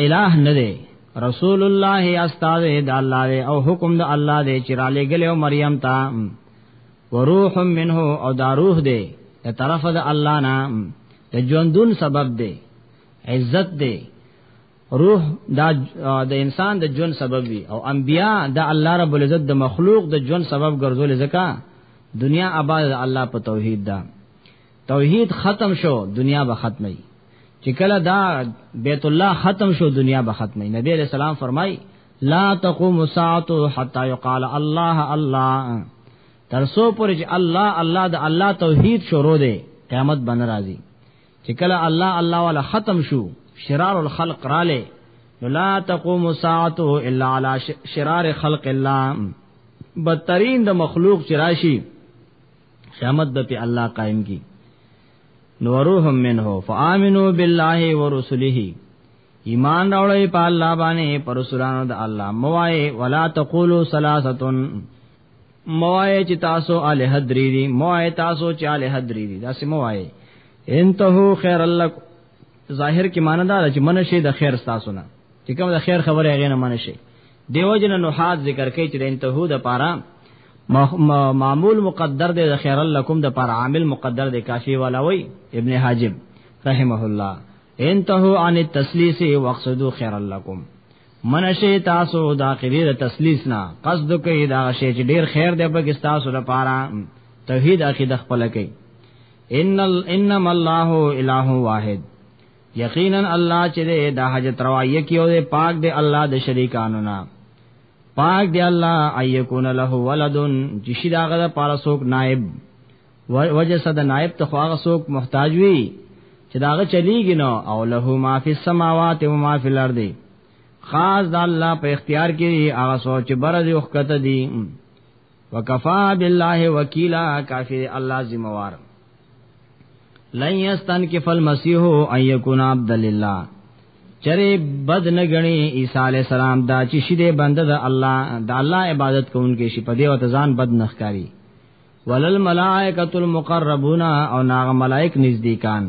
الہ نه دی رسول الله استاد د الله دی او حکم د الله دی چې را لګل او مریم تا وروح منه او دا روح دی د طرف د الله نه د ژوندون سبب دی عزت دی روح دا د انسان د ژوند سبب وي او انبیا د الله رب العزت د مخلوق د ژوند سبب ګرځول زکا دنیا آباد د الله په توحید ده توحید ختم شو دنیا به ختمه وي چې کله دا بیت الله ختم شو دنیا به ختمه وي نبی علیہ السلام فرمای لا تقوم الساعه حتا یقال الله الله تر سو پر چې الله الله د الله توحید شروع دی قیامت بن راځي چې کله الله الله والا ختم شو شرار الخلق رااله لا تقوم الساعه الا على شرار خلق الله بدترین د مخلوق چې راشي قیامت به په الله قائم کی نورهم منه فآمنو بالله ورسله ایمان راوړی په الله باندې پر رسولانو د الله موای ولا تقولوا ثلاثه موای چې تاسو اله حدری دي موای تاسو چې اله حدری دي دا سم موای انتهو خیر لک ظاهر کې معنی دا چې منشه د خیر تاسو نه چې کوم د خیر خبره غینه منشه دیو جن نحات ذکر کوي چې د انتهو د پاره معمول مقدر دی د خیر لکم د پاره عامل مقدر دی کاشی والا وی ابن حاجب رحمه الله انتهو عن التسلیس واقصدو خیر لکم منشی تاسو د اخیری د تسلیس نه قصد کوي دا شی چې ډیر خیر دی په کې تاسو لپاره توحید عقیده خپل کوي ان انما الله اله واحد یقینا الله چې د حاجت روایه کیو دی پاک دی الله د شریکانو نه پاک دی الله ایکون له ولدن چې شي داغه د پاره څوک نائب وجه صد نائب ته خواغه څوک محتاج وي چې داغه چلیږي نو او له ما فی السماوات و ما فی الارض خاص د الله په اختیار کې هغه سوچ برز یو خکته دي وکفا بالله وکیلا کافی الله ذمہوار لن یستنکف المسیح ان یکون عبد لله چرې بد نه غني عیسی علی السلام دا چې شیده بنده د الله د الله عبادت کوونکې شي په دې وته ځان بد نخکاری ولل ملائکۃ المقربون او ناغ ملائک نزدیکان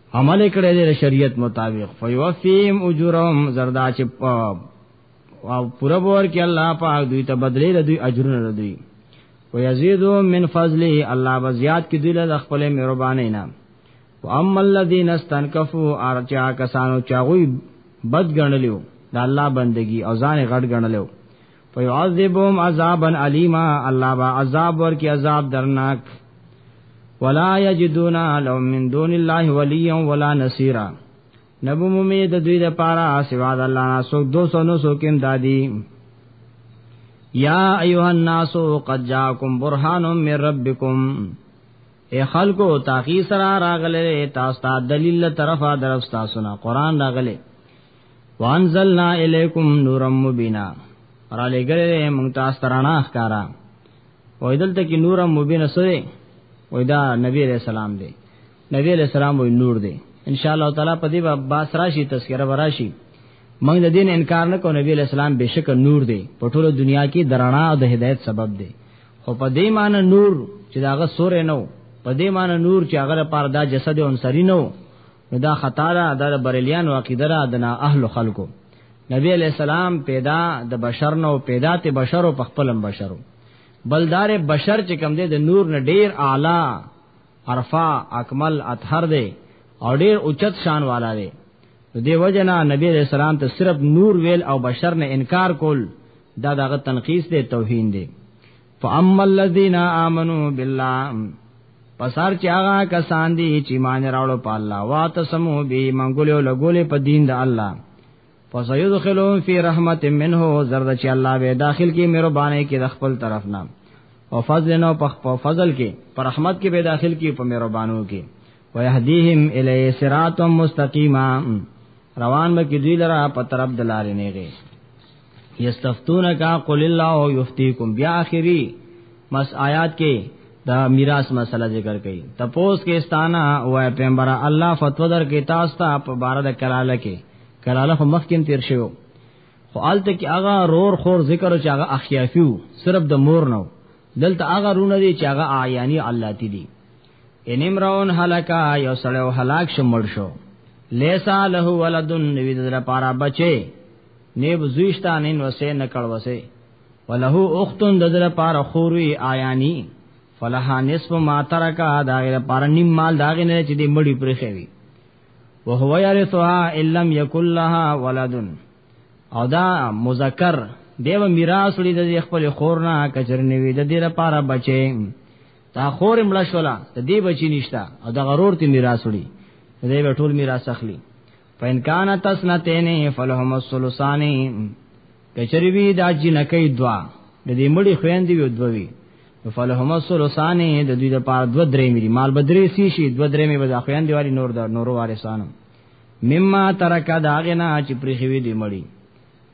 عمل کړی دی شریعت مطابق فیوفیم اجورهم زردا چې او پورا بور کې الله پاک دوی ته بدلې د دوی اجرونه دوی ويزيدو من فضله الله بزیات کې دوی له خپل مهرباني نه واما الذين استنكفوا ارچا کسانو چاغوي بد غنلیو د الله بندگی او ځان غټ غنلیو فیعذبهم عذابا علیما الله با عذاب ورکی عذاب درناک ولا یجدون لهم من دون الله ولیا ولا نصيرا نبو مومی د دوی د پارا سوا د الله نه سو 200 نو سو کیم دادی یا ایها الناس قد جاءکم برهان من ربکم اے خلکو تاخی سرا راغله تاسو ته دلیل طرفه درف تاسو نه قران راغله وانزلنا الیکم نورا مبینا را لګلې مونږ تاسو ترانا ښکارا وې دلته کې نورا مبینا سره وې دا نبی علیہ السلام دی نبی علیہ السلام وې نور دی ان شاء الله تعالی په دې باس راشي تذکرہ وراشي موږ د دین انکار نه کوو نبی علیہ السلام بشک نور دی په ټوله دنیا کې درانا او د هدایت سبب دی خو په دې معنی نور چې داغه سورې نو په دې معنی نور چې هغه لپاره دا جسد انصری نو نو دا خطا ده دا د بریلیانو عقیده ده د نا اهل خلکو نبی علیہ السلام پیدا د بشر نو پیدا ته بشر او خپلم بشرو بلدار بشر چې کم دی د نور نه ډیر اعلی عرفا اکمل اطهر دی او ډیر اوچت شان والا دی دی وجنا نبی علیہ السلام ته صرف نور ویل او بشر نه انکار کول دا دغه تنقیس دی توهین دی فاما الذين امنوا بالله پسار چې هغه کسان دي چې مان راوړو په الله واتسمو به منګولو لګولې په دین د الله فسيدخلون فی رحمت منه زرد چې الله به داخل کې مهرباني کې د خپل طرف نام او فضل نو په فضل کې پر رحمت کې به داخل کې په مهربانو کې ويهديهم الی صراط مستقیما روان به کې دوی لره په طرف دلارې نه یستفتونک قل الله یفتیکم بیا اخری مس آیات کې دا میراث مسله ذکر کړي تپوس کې استانا وای پیغمبر الله فتوا در کې تاسو ته په بار د کلاله کې کلاله خو مخکې تیر شوی خو آلته کې هغه رور خور ذکر چې هغه اخیافیو صرف د مور نو دلته هغه رونه دي چې هغه اعیانی الله تی دي ان امرون هلاکا یو سړیو هلاک شو مړ شو لیسا له ولدن نوی دره پارا بچي نیب زویشتا نین وسه نکړ وسه وله اختن ددر پار خوروی آیانی فلها نصف ما ترکا داغه پار نیم مال داغه نه چې دی مړی پرې خوي وهو يرثها ان لم يكن لها ولد او دا مذکر دیو میراث لري د خپل خور نه کچر نیوي د دې لپاره بچي تا خور مړ شولا د دې بچی نشتا او د غرور ته میراث لري دې ټول میراث اخلي فین کان تسنتین فلهم الثلثان کچری وی دا جنکی دوا د دې مړي خويندې وي دوی فلهم الثلثان د دوی د پاره دو درې ملي مال بدري سی شي دو درې مې بد خويندې والی نور د نورو وارثانو مما ترک داغنا چې پرخوي دي مړي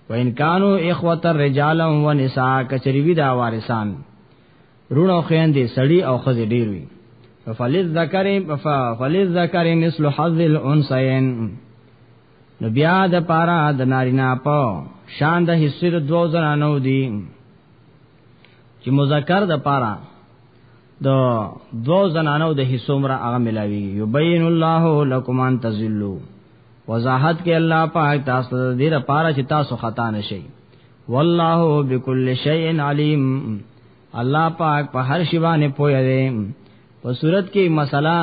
وان کانو اخوت الرجال و نساء کچری وی دا وارثان رونه او خیندې سړی او خزه ډیر وي فلذ ذکر فلذ ذکر مثل حظ الانثيين نو بیا د پارا د نارینا په شان د حصے د دوو زنانو دی چې مذکر د پارا د دوو زنانو د حصو مر هغه ملاوي یبین الله لکم ان تذلوا وضاحت کې الله پاک تاسو د دې لپاره چې تاسو خطا نشئ والله بكل شيء عليم الله پاک په هر شی باندې پوهه دی په صورت کې مسله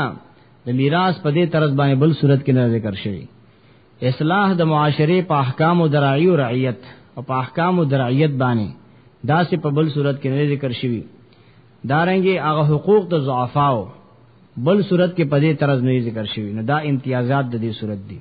د میراث په دې طرز باندې بل صورت کې نه ذکر شوی اصلاح د معاشره په احکام او درعی او رعیت او په احکام او درعیت باندې دا سه په بل صورت کې نه ذکر شوی دارنګي هغه حقوق د ضعفاو بل صورت کې په دې طرز نه ذکر شوی نه دا امتیازات د دې صورت دي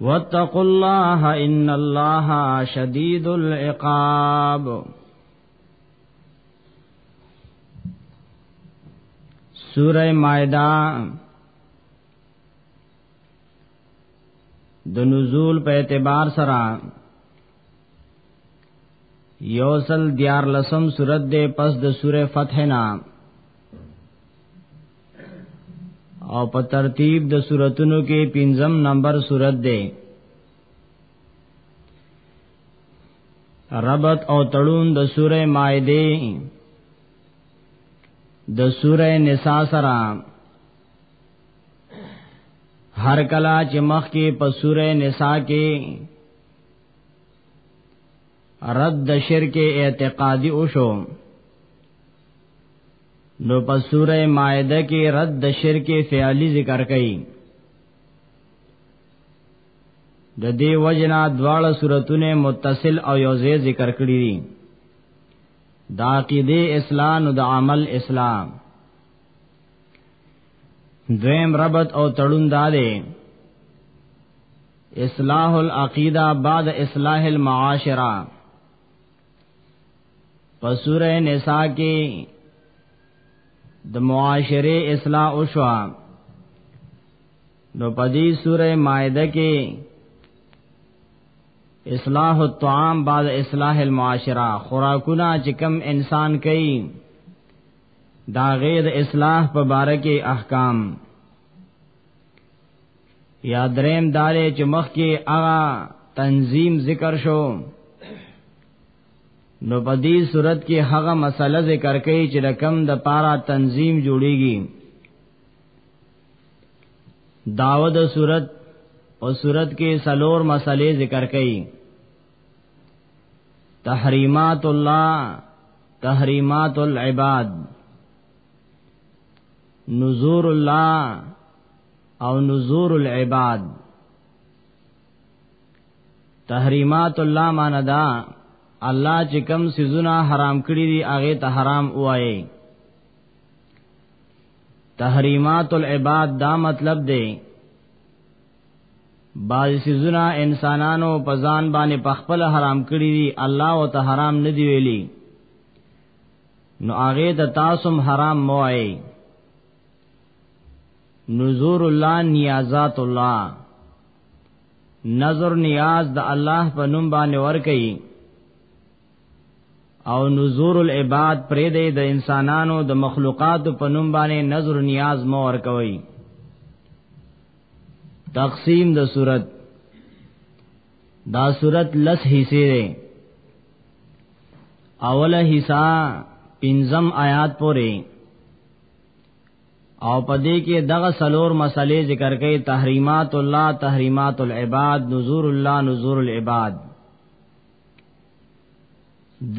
واتقوا الله ان الله شدید العقاب سوره مائده د نزول په اعتبار سره یوسل دیار لسم صورت دے پس د سوره فتح نا او په ترتیب د سوراتونو کې پنځم نمبر صورت دے ربط او تړون د سوره مائده د سوره نساء سره هر کلا چې مخ کې په سوره نساء کې رد د شرک اعتقادي او شو نو په سوره مائده کې رد د شرک فعلی ذکر کړي د دې وجنا دواړه سوراتونه متصل او یوځای ذکر کړي دي دا عقیده اسلام او د عمل اسلام دویم ربط او تړون دا دی اصلاح العقیدہ بعد اصلاح المعاشرہ پسور نساء کې د معاشره اصلاح او شوا نو پدی سوره مائده کې اصلاح الطعام بعد اصلاح المعاشره خوراکونه چې کم انسان کوي دا غید اصلاح په باره کې احکام یا دریم دارې چې مخ کې هغه تنظیم ذکر شو نو په دې صورت کې هغه مسله ذکر کړي چې رقم د پارا تنظیم جوړیږي داود صورت او صورت کې سلور مسلې ذکر کړي تحریمات الله تحریمات العباد نذور الله او نذور العباد تحریمات الله معنا دا الله چې کم سيزونه حرام کړی دي هغه ته حرام وایي تحریمات العباد دا مطلب دی بعض سيزونه انسانانو په ځان باندې په خپل حرام کړی دي الله او ته حرام نه دی ویلي نو هغه د تاسو حرام موای نذور الله نیازات الله نظر نیاز د الله په نوم باندې ور کوي او نذور العباد پرې دی د انسانانو د مخلوقات په نوم باندې نظر نیاز مو ور کوي تقسیم د صورت دا صورت لس حصے دے اوله حصہ پنزم آیات پورې او پدې کې دغه سلور مسلې ذکر کړي تحریمات الله تحریمات العباد نذور الله نذور العباد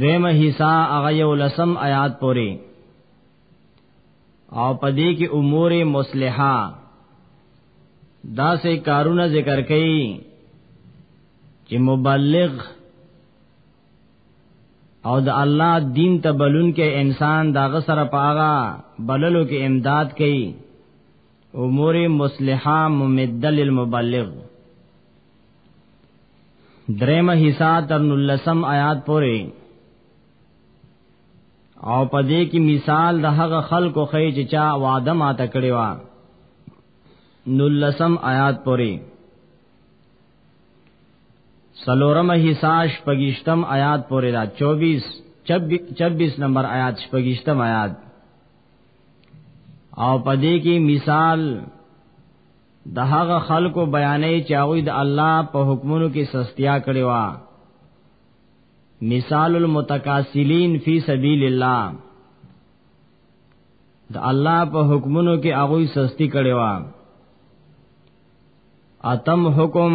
دیمه حصہ هغه یو لسم آیات پورې او پدې کې امور مصلحه دا سه کارونه ذکر کړي چې مبلغ او د الله دین ته بلون کې انسان داغه سره پاغا بللو کې امداد کوي امور مصلحه ممدل المبلغ درېمه حصہ تر نلسم آیات پورې او په دې کې مثال د هغه خلکو خې چې چا وعده ماته کړی و نو لسم آیات پوری سلورم حصاش پګشتم آیات پوری دا 24 26 نمبر آیات شپږشتم آیات او په دې کې مثال د هغه خلکو بیانې چې هغه د الله په حکمونو کې سستیا کړی و مثال المتکاسلین فی سبیل الله د الله په حکمونو کې هغه سستی کړي وا اتم حکم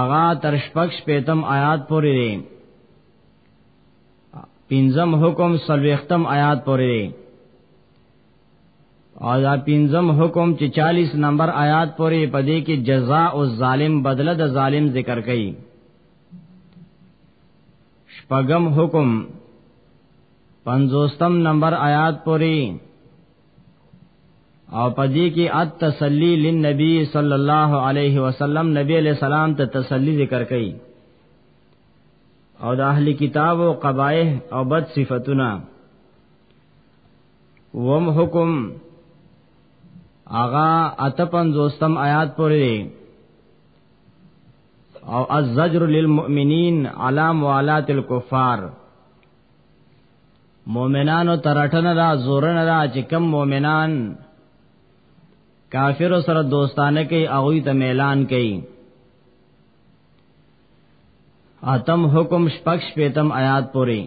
آغا تر شپږ شپیتم آیات پورې دی پنځم حکم سلوختم آیات پورې دی او دا پنځم حکم چې 40 نمبر آیات پورې پدې کې جزاء او ظالم بدله د ظالم ذکر کړي شپږم حکم پنځوستم نمبر آیات پوری او پدې کې ات تسلی لنبی صلی الله علیه وسلم نبی علیہ السلام ته تسلی ذکر کړي او د اهلی کتاب او قبایح او بد صفاتونه وم حکم اغا اتپن دوستم آیات پوری او الزجر للمؤمنین علی موالات الكفار مؤمنانو ترټن دا زورن دا چې کم مؤمنان کافر سره دوستانه کوي هغه ته اعلان کوي اتم حکم شپږ شپږم آیات پوری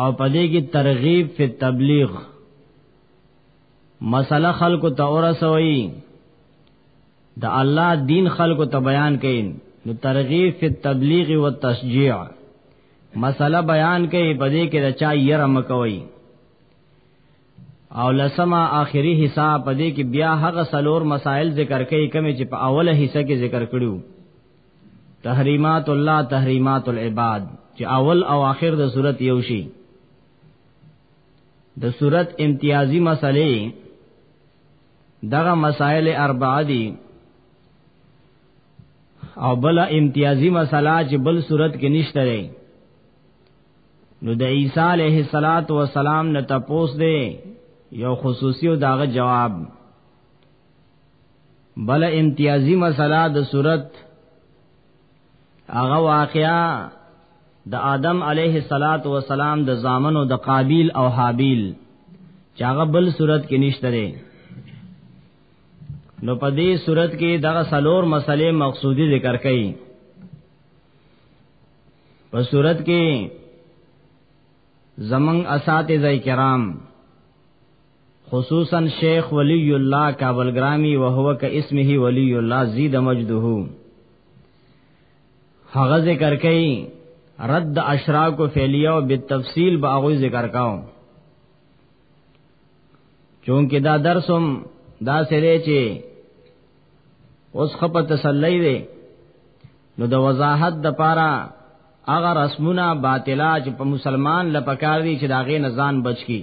او پدې کې ترغیب فی تبلیغ مسله خلق ته اورسوي د الله دین خلق ته بیان کړي نو ترغیب فی تبلیغ و تشجیع مسله بیان کړي پدې کې رچا یې رمکوي او لسما آخري حصہ پدې کې بیا هغه سلور مسائل ذکر کړي کمی چې په اوله حصہ کې ذکر کړیو تحریمات الله تحریمات العباد چې اول او آخر د صورت یو شي د صورت امتیازی مسئله دغه مسائل اربعه دي او بل امتیازی مسله چې بل صورت کې نشته دی نو د عیسی علیه الصلاۃ والسلام نه تپوس دی یو خصوصي او داغه جواب بل امتیازی مسله د صورت هغه واقعا د آدم علیه الصلاۃ والسلام د زامنو د قابیل او حابیل چاغه بل صورت کې نشته دی نو په دې صورت کې دغه سلور مسلې مقصودی ذکر کړي په صورت کې زمنګ اساتذه کرام خصوصا شیخ ولی الله کابل گرامی وهو ک اسمه ولی الله زید مجده هغه ذکر کئ رد اشراق فعلیه او بالتفصیل به هغه ذکر کاو چونکه دا درسم دا سره چې اوس خپه تسلی دی نو د وضاحت د پاره هغه رسمونه باطلا چې په مسلمان لپاره دي چې دا غي نزان بچ کی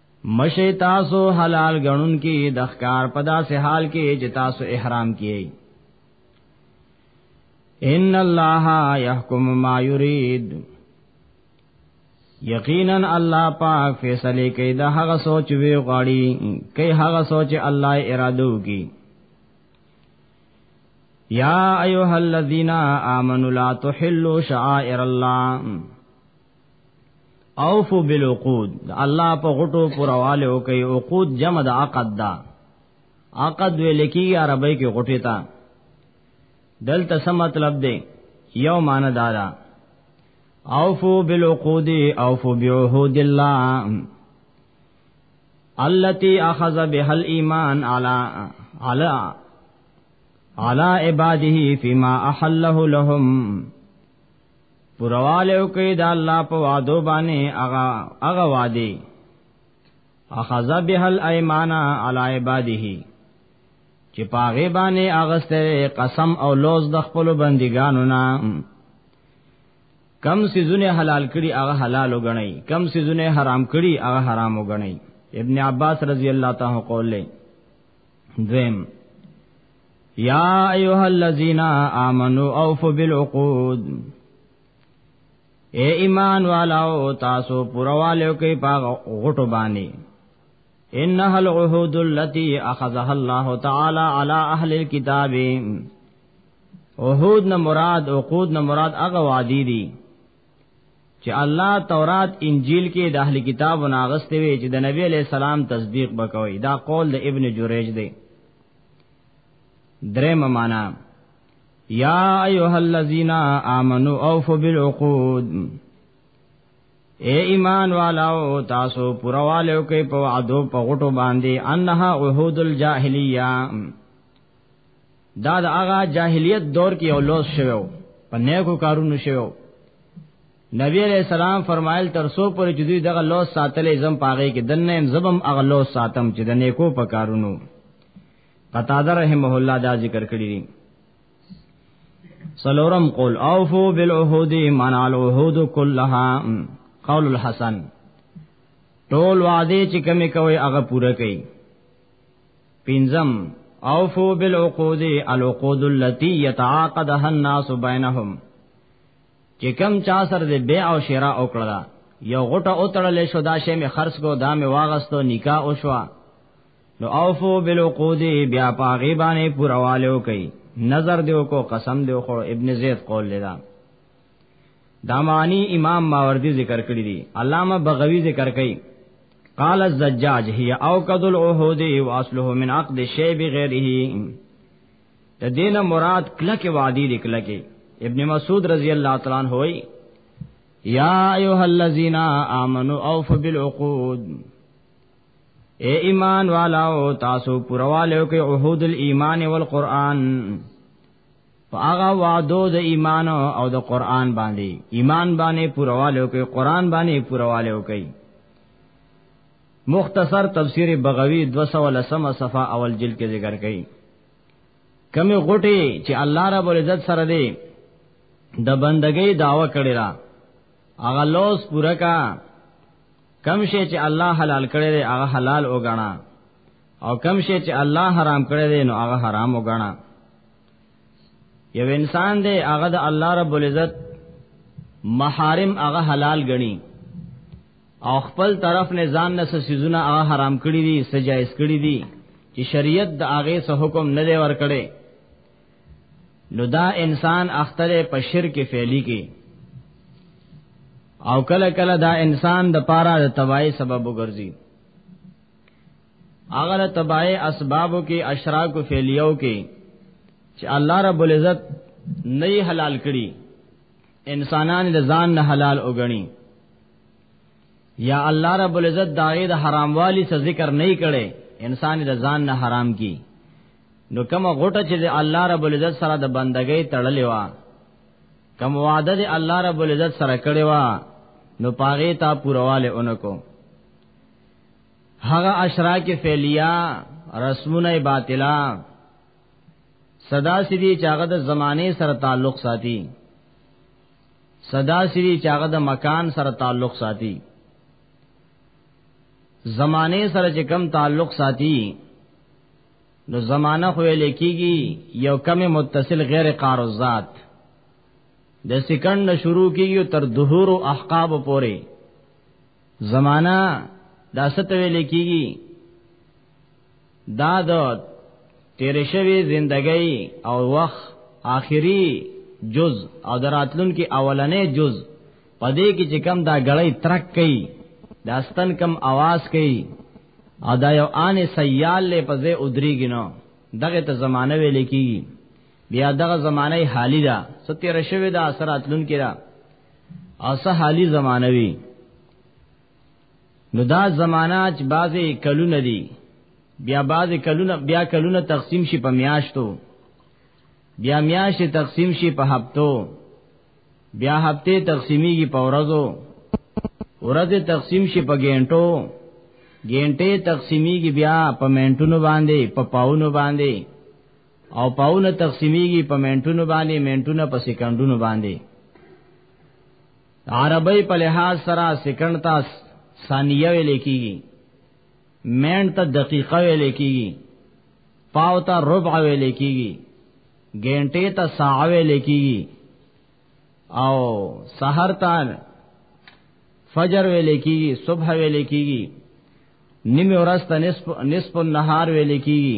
مشی تاسو حلال غنون کې د ښکار په داسې حال کې چې تاسو احرام کیئ ان الله يحكم ما يريد یقینا الله پاک فیصله کوي دا هغه سوچ وی غاړي کوي هغه سوچ الله اراده وکي یا ایها الذین آمنوا لا تحلوا شعائر الله اوفو بالعقود الله په غټو پرواله او کوي عقود جمع د عقد دا عقد ویل کی عربی کې غټه تا دلته سم مطلب دی یو معنی دارا اوفو بالعقود اوفو بعهود الله التي اخذ بها الايمان على على على عباده فيما احله لهم پرواله او کې دا الله په وادو باندې اغا اغا وادي اخذ به الايمان على عباده چې پاغه باندې اغسته قسم او لوز د خپل بندګانو نه کم سيزونه حلال کړي هغه حلال وګڼي کم سيزونه حرام کړي هغه حرام وګڼي ابن عباس رضی الله تعالی قول له دویم یا ایها الذین آمنو اوفوا بالعقود اے ایمان والاو تاسو پروالیو کې پاغ غټو باندې انها العهود التي اخذها الله تعالی على اهل الكتاب عهود نه مراد عقود نه مراد هغه وادي دي چې الله تورات انجیل کې د اهل کتاب ناغستې وي چې د نبی علی السلام تصدیق وکوي دا قول د ابن جریج دی درې معنا یا ایها الذین آمنو اوفوا بالعقود اے ایمان والاو تاسو پروالیو کې په وعدو په غټو باندې انها عهود الجاهلیه دا د هغه جاهلیت دور کې یو لوس شوو په نیکو کارونو شوو نبی علیہ السلام فرمایل تر سو پر چې دوی دغه لوس ساتلې زم پاغې کې دنه هم زبم اغه لوس ساتم چې د نیکو په کارونو قطاده رحمه الله دا ذکر کړی دی سلورم قول اوفو بالعهود من العهود كلها قول الحسن ټول وعده چې کمی کوي هغه پوره کوي پنځم اوفو بالعقود العقود التي يتعاقدها الناس بينهم چې کم چا سره د بیع او شرا او کړلا یو غټه او تړلې شو دا شی می خرڅ کو دا می واغستو نکاح او شو نو اوفو بالعقود بیا پاغي باندې پروالیو کوي نظر دیو کو قسم دیو خو ابن زید قول لیدا دامانی امام ماوردی ذکر کړی دی علامہ بغوی ذکر کړي قال الزجاج هي اوقد العهود واصله من عقد الشيء بغيره د دینه مراد کلک وعده دی کلک ابن مسعود رضی الله تعالی عنہ وای یا ایها الذین آمنو اوفوا بالعقود اے ایمان والاو تاسو پروالیو کې عهود الایمان والقران فاغا وعدو د ایمان او د قران باندې ایمان باندې پروالیو کې قران باندې پروالیو کې مختصر تفسیر بغوی 210 صفه اول جلد کې ذکر کړي کمی غټي چې الله رب العزت سره دی د بندګۍ داوا کړی را هغه لوس پورا کا کم شي چې الله حلال کړی دی هغه حلال وګڼا او کم شي چې الله حرام کړی دی نو هغه حرام وګڼا یو انسان دی هغه د الله رب العزت محارم هغه حلال غني او خپل طرف نه ځان نه سيزونه هغه حرام کړی دي سجایز کړی دي چې شریعت د هغه سه حکم نه دی ور کړی نو دا انسان اختر په شرک فعلی کې او کله کله دا انسان د پاره د تباہی سبب وګرځي هغه د تباہی اسبابو کې اشراق فعلیو کې چې الله رب العزت نه حلال کړي انسانان د ځان نه حلال وګڼي یا الله رب العزت داغه د حرام والی څخه ذکر نه کړي انسان د ځان نه حرام کی نو کوم غټه چې د الله رب العزت سره د بندګۍ تړلې وا کوم وعده د الله رب العزت سره کړې وا نو پاغه تا پورواله اونکو هغه اشرا کې فعلیه رسمونه باطلا صدا سدي چاغه د زمانه سره تعلق ساتي صدا سری چې هغه د مکان سره تعلق ساتي زمانه سره چې کم تعلق ساتي نو زمانہ خو لیکيږي یو کم متصل غیر قارو ذات د سکند نه شروع کیږي تر ظهور او احقاب پورې زمانہ دا ستوي لیکيږي دا د تیر شوی زندګۍ او وخت آخري جز او دراتلون کې اولنې جز پدې کې چې کم دا غړې ترک کوي دا ستن کم आवाज کوي او دا یو آن سیال له پځه ادریږي نو دغه ته زمانه ویل کیږي بیا دغه زمانه حالی ده ستیر شوی دا اثرات لون کې دا اوسه حالی زمانه وی نو دا زمانہ چې بعضې کلونه دي بیا بعضې کلونه بیا کلونه تقسیم شي په میاشتو بیا میاشتې تقسیم شي په هفتو بیا هفته تقسیمیږي په ورځو ورځې تقسیم شي په ګینټو ګینټې تقسیمیږي بیا په منټونو باندې په پاونو باندې او پاونه تقسیمیږي په منټونو باندې منټونه په سکندونو باندې عربی په لحاظ سره سکند ته ثانیه ویل کیږي مین ته دقیقه ویل کیږي پاو ته ربع ویل کیږي ګنټه ته ساعه ویل کیږي او سحر ته فجر ویل کیږي صبح ویل کیږي نیمه ورځ ته نصف نصف النهار ویل کیږي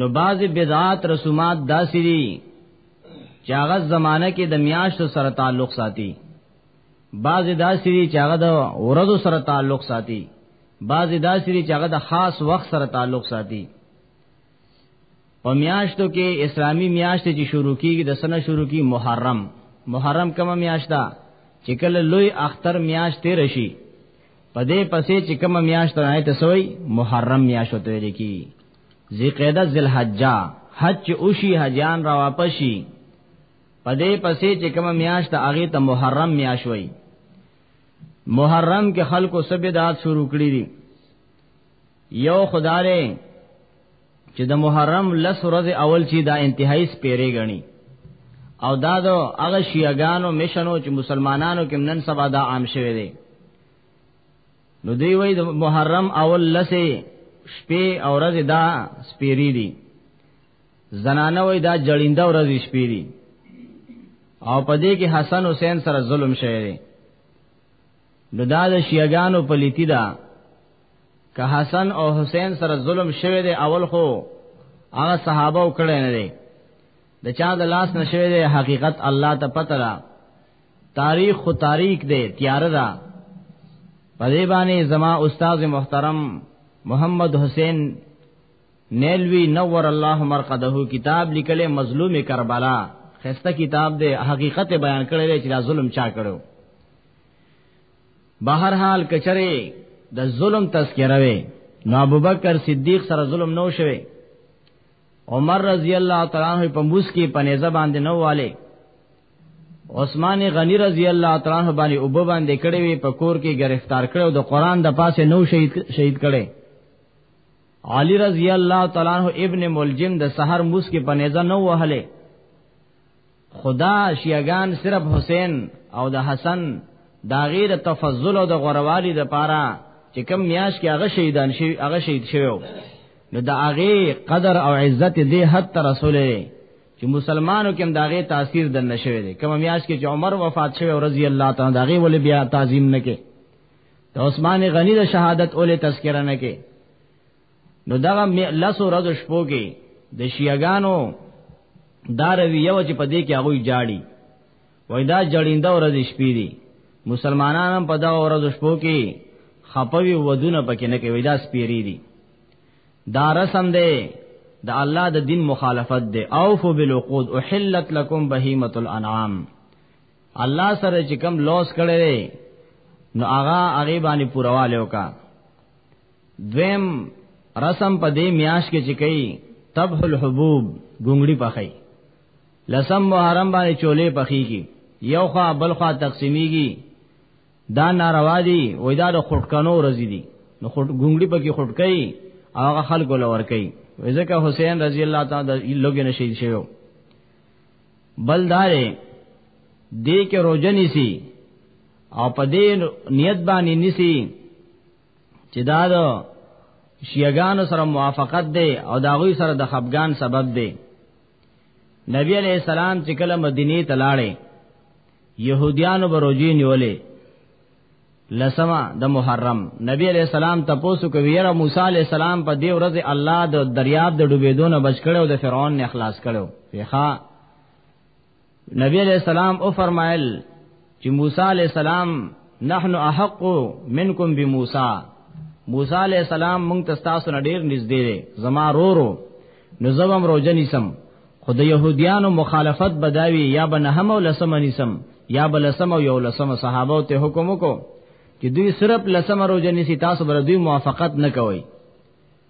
نو باز بدعات رسومات داسې دي چې هغه زمانہ کې د میاشتو سره تعلق ساتي باز داسې دي چې هغه د ورځو سره تعلق ساتي باز داسې دي چې هغه د خاص وخت سره تعلق ساتي په میاشتو کې اسلامی میاشت چې شروع کیږي د سنه شروع کی محرم محرم کومه میاشت ده چې کله لوی اختر میاشت تیر شي په دې پسې چې کوم میاشت نه ته سوی محرم میاشت ته ویل کی ذیقعده ذلحجہ حج اوشي حجان را واپس شي په دې پسې چې کوم میاشت هغه ته محرم میاش وای محرم کې خلکو سبدات شروع کړی دي یو خدای چې د محرم لس ورځې اول چې دا انتهایی سپیری غني او دا د هغه شیعاګانو مشنو چې مسلمانانو کې نن سبا دا عام شوی دی نو دی وای د محرم اول لسې شپې او ورځې دا سپیری دي زنانه وای دا جړینده ورځې شپې دي او پدې کې حسن حسین سره ظلم شوی دی نو دا د شیعاګانو پلیتی ده که حسن او حسین سره ظلم شوه دی اول خو هغه صحابه وکړي نه دي د چا د لاس نشوي دی حقیقت الله ته پته را تاریخ خو تاریخ دی تیار ده په دې باندې زما استاد محترم محمد حسین نیلوی نور الله مرقده کتاب لیکل مظلوم کربلا خسته کتاب دی حقیقت بیان کړی چې دا ظلم چا کړو بهر حال کچره د ظلم تذکره وي نو ابوبکر صدیق سره ظلم نو شوي عمر رضی الله تعالی عنہ په موس کې پنيزه باندې نو والے عثمان غنی رضی الله تعالی عنہ باندې او به باندې کړي وي په کور کې گرفتار کړو د قران د پاسه نو شهید شهید کړي علی رضی الله تعالی عنہ ابن ملجم د سحر موس کې پنيزه نو وهله خدا شیعگان صرف حسین او د حسن دا غیر تفضل او د غروالی د پاره چې کم میاش کې هغه شهیدان شي هغه شهید شوی نو دا هغه قدر او عزت دې حد ته رسولې چې مسلمانو کې هم دا غي تاثیر د نشوي دي کوم میاش کې چې عمر وفات شوی رضی الله تعالی دا غي ولې بیا تعظیم نه کې د عثمان غنی د شهادت اولې تذکرہ نه کې نو دغه لس ورځ شپو کې د شیعاګانو دا رویه و چې په دې کې هغه جاړي وای دا جړینده ورځ شپې دي مسلمانان هم په دا ورځ شپو کې خپوي ودونه پکې نه کوي دا سپيري دي دا رسم دی د الله د دین مخالفت دی اوفو بالعقود احلت لكم بهیمه الانعام الله سره چې کم لوس کړي نو هغه هغه باندې پورواله وکړه دویم رسم په دې میاش کې چې کوي تبح الحبوب ګونګړي پخې لسم محرم باندې چولې پخې کی یو خوا بل خوا تقسیمیږي دا ناروا دي وای دا د خټکنو رزي دي نو خټ ګونګړي پکې خټکې هغه خلکو لور کوي وځکه حسین رضی الله تعالی د لوګي نشید شوی بل دارې دې کې روزنی سي او په دې نیت باندې نسی چې دا د شیعاګانو سره موافقت دی او دا غوی سره د خفقان سبب دی نبی علیہ السلام چې کله مدینه ته لاړې يهوديانو بروجي نیولې لسما د محرم نبی علیہ السلام تاسو کوي یره موسی علیہ السلام په دې ورځ الله د دریاب د ډوبېدو نه بچ کړو د فرعون نه اخلاص کړو ښه نبی علیہ السلام او فرمایل چې موسی علیہ السلام نحنو احق منکم بموسی موسی علیہ السلام مونږ ته تاسو نه ډیر نږدې دی زما رورو نو زبم روزنی سم خود يهوديانو مخالفت بداوي یا بنهم او لسمنی سم یا بلسم او یو لسم صحابه ته حکم وکړو چې دوی صرف لسم روزنی سي تاسو بر دوی موافقت نه کوي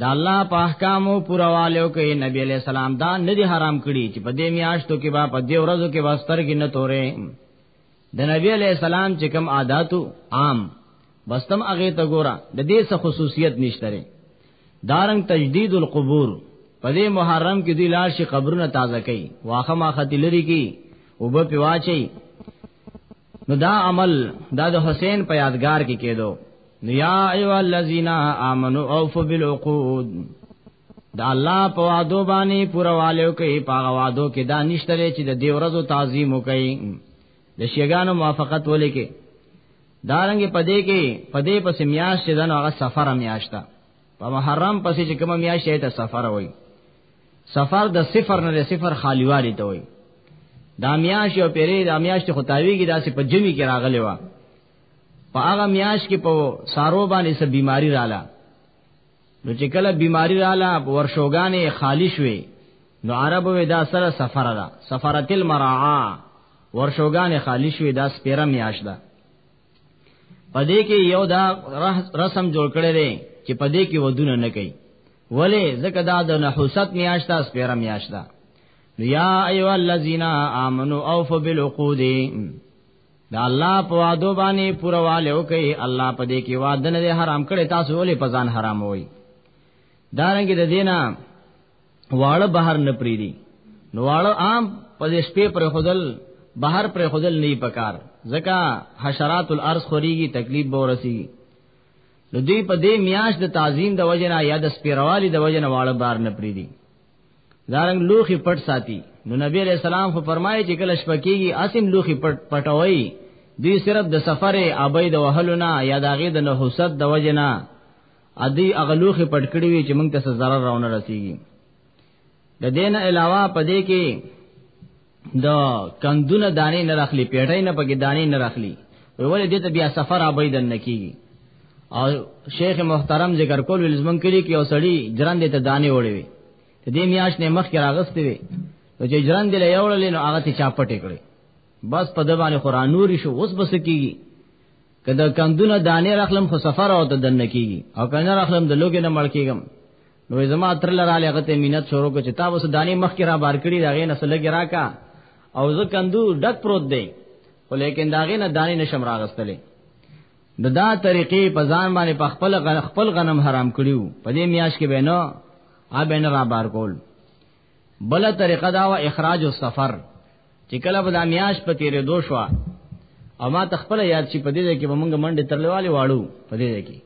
دا الله په احکامو پوروالو کې نبی علیہ السلام دا نه دي حرام کړی چې په دې میاشتو کې با په دې ورځو کې واستر کې نه تورې د نبی علیہ السلام چې کوم عادتو عام بستم هغه ته ګورا د دې څه خصوصیت نشته لري دارنګ تجدید القبور په دې محرم کې دی لار شي قبرونه تازه کوي واخه ما ختی لري کی او به پیواچي نو دا عمل دا د حسین په یادگار کې کېدو یا ایو الذین آمنو اوفوا بالعقود دا الله په وادو باندې پوروالو کوي په وادو کې دا نشته چې د دې ورځو تعظیم وکړي د شیګانو موافقت ولې کې دارنګ پدې کې پدې پس میاش چې دنو هغه سفر میاشتا په محرم پسې چې کومه میاشت ته سفر وای سفر د صفر نه د صفر خالیوالي ته وای دا میاش او پیری دا میاش ته خدایویږي دا سه په جمی کې راغلی و په هغه میاش کې په سارو باندې سه بیماری رااله نو چې کله بیماری رااله په ورشوګانې خالی شوې نو عربو دا سره سفر ده سفرت المراعا ورشوګانې خالی شوې دا سپیره میاش ده پدې کې یو دا رسم جوړ کړی دی چې پدې کې ودونه نه کوي ولی ځکه دا د نحوست میاشتا سپیره میاشتا نو یا ایو الذین آمنو اوفوا بالعقود دا الله په وادو باندې پرواله وکي الله په دې کې وعده نه حرام کړي تاسو ولې پزان حرام وای دارنګ د دینه واړه بهر نه پریدي نو واړه عام په دې شپې پر خودل بهر پر خودل نه پکار ځکه حشرات الارض خوريږي تکلیف به ورسي نو دوی په دې میاش د تعظیم د وجنه یا د سپیروالي د وجنه واړه بار نه پریدي دارنګ لوخي پټ ساتي نو نبی علیہ السلام خو فرمایي چې کله شپه کېږي اسیم لوخي پټ پټوي دوی صرف د سفر ابي د وهلو نه یا داغه د نحوست د وجنه ادي اغلوخه پټ کړی وي چې موږ ته zarar راونه رسیږي د دین علاوه پدې کې د کندونه دانې نه راخلی پیټای نه پکې دانې نه راخلی ولې دې ته بیا سفر ابي دن نکیږي او شیخ محترم ذکر کول ولزمن کړي کې او سړی جران دې ته دانې وړي وي دې میاش نه مخ کې راغستې وي چې جران دې له یوړلې نو هغه ته چاپټې کړي بس په د باندې قران نوري شو اوس بس کیږي کدا کندونه دانه راخلم خو سفر او ته دنه کیږي او کنه راخلم د لوګې نه مړ کیږم نو زما تر لراله هغه ته مينت شروع کو چې تاسو دانه مخ کې را بار کړی دا غې نسل کې راکا او زه کندو ډک پروت دی خو لیکن دا غې نه دانه نشم راغستلې د دا طریقې په ځان باندې په خپل خپل غنم حرام کړیو په دې میاش کې بینو ا بین را بار کول بل طریقه دا وا اخراج السفر چې کله به د میاش په تیرې دو شو او ما تخپل یاد چې په دې کې به مونږ منډه ترلواله واړو په دې کې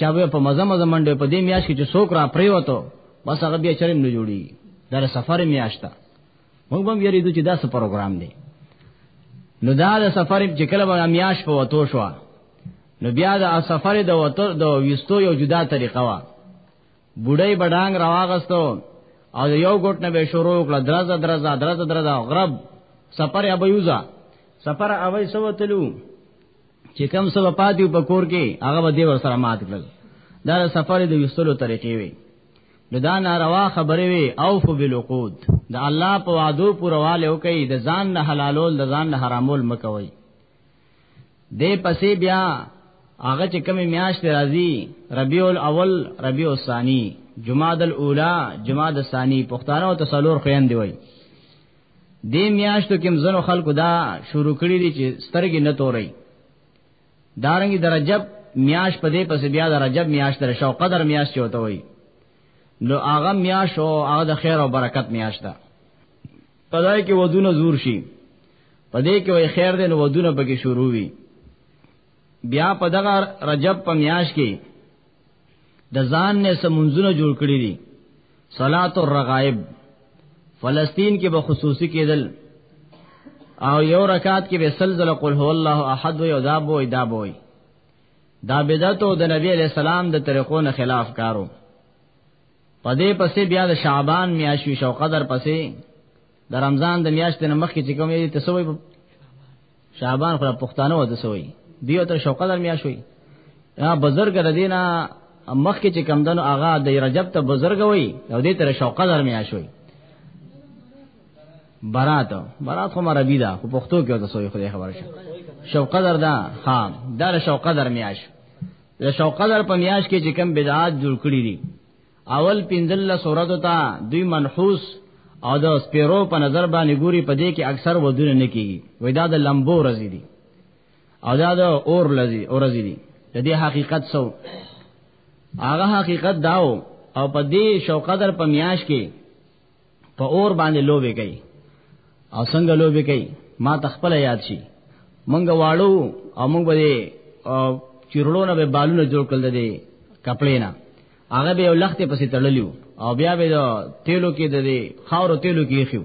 چا به په مزه مزه منډه په دې میاش کې چې څوک را پریوتو بس هغه بیا چرېم نه جوړي دا سفر میاشتا موږ هم یریدو چې دا څه پروګرام دی نو دا د سفر چې کله به میاش په وتو شو نو بیا د سفر د وتو د وستو یو جدا طریقه وا بډای بډانګ راواغستو او یو ګټ نه به شروع کړه درزه درزه درزه درزه غرب سفر ابو یوزا سفر ابو سوتلو چې کم سبا پاتیو په کور کې هغه به دې ور سره مات کړل دا سفر د وستلو طریقې وي نو دا ناروا خبرې وي او فبلقود د الله په وعدو پرواله کوي د ځان نه حلالول د ځان نه حرامول مکوي دې پسې بیا هغه چې کمی میاشت راځي ربیع الاول ربیع الثانی جماد الاولا جماد الثانی پښتانه او تسلور خوین دی وای دې میاشتو کې مزنو خلکو دا شروع کړی دي چې سترګې نه توري دارنګي درجب میاش په دې پس بیا د رجب میاش تر شو قدر میاش چوته وي نو هغه میاش او هغه د خیر او برکت میاش ده پدای کې ودونه زور شي پدې کې وای خیر دې نو ودونه پکې شروع وي بیا په دغه رجب په میاش کې د ځان نه سمونځونه جوړ کړی دي صلات الرغائب فلسطین کې به خصوصي کېدل او یو رکعت کې به سلزله قل هو الله احد یو دا بوې دا بوې دا بدعت او د نبی علی السلام د طریقو نه خلاف کارو پدې پسې بیا د شعبان میاشوي شو قدر پسې د رمضان د میاشتې نه مخکې چې کومې دي تسوي شعبان خو پښتانه و تسوي دیو تر شو قدر میاشوي یا بزرګ د دینه مخکې چې کم دنو آغا د رجب ته بزرګ وای او دې تر شو قدر میاشوي برات برات خو مربی دا خو پښتو کې تسوي خو دې خبر شه شو قدر دا ها دا شو قدر میاش د شوق قدر په میاش کې چې کوم بدعات جوړ کړی دي اول پندل سورته تا دوی منحوس او د سپیرو په نظر باندې ګوري په دې کې اکثر ودونه نه کیږي وای دا د لمبو رزي دي او دا د اور لزي اور رزي دي د دې حقیقت سو هغه حقیقت داو او په دې شوق قدر په میاش کې په اور باندې لوبي کوي او څنګه لوبي کوي ما تخپل یاد شي منګه واړو او موږ به چیرلونه به بالونه جوړ کړل دي کپړې نه هغه به یو لخت پسې تړلیو او بیا به تیلو کې د خاورو تیلو کې خيو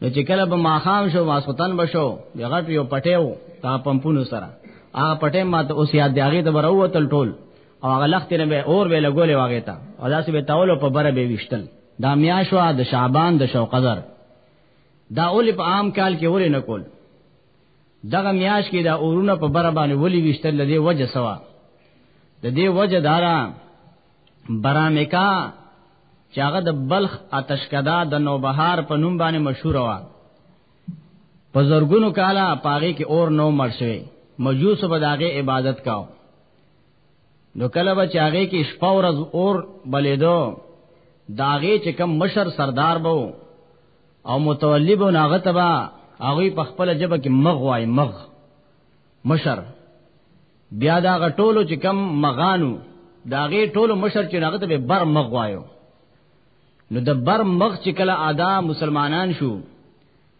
نو چې کله به ماخام شو ماسوتن بشو بیا غټ یو پټیو تا پمپونو سره هغه پټې ما ته اوس یاد دی هغه ته وروتل ټول او هغه لخت نه به اور ویل ګولې واغې تا او داسې به تاولو په بره به وشتل دا میاشو د شعبان د شو قدر دا اول په عام کال کې ولې نه کول دغه میاش کې دا اورونه په بره باندې ولې وشتل لدی وجه سوا د دې وجه دارا برامکا چې هغه د بلخ آتشکدا د نوبهار په نوم باندې مشهور و په زرګونو کاله پاغه کې اور نو مرشوي مجوس به داغه عبادت کاو نو کله به چاغه کې شپه ورځ اور بلیدو داغه چې کم مشر سردار بو او متولی بو ناغه تبا هغه په خپل جبه کې مغ وای مغ مشر بیا دا غټولو چې کم مغانو داغه ټولو مشر چې ناغه ته بر مغ وایو نو د بر مغ چې کله ادا مسلمانان شو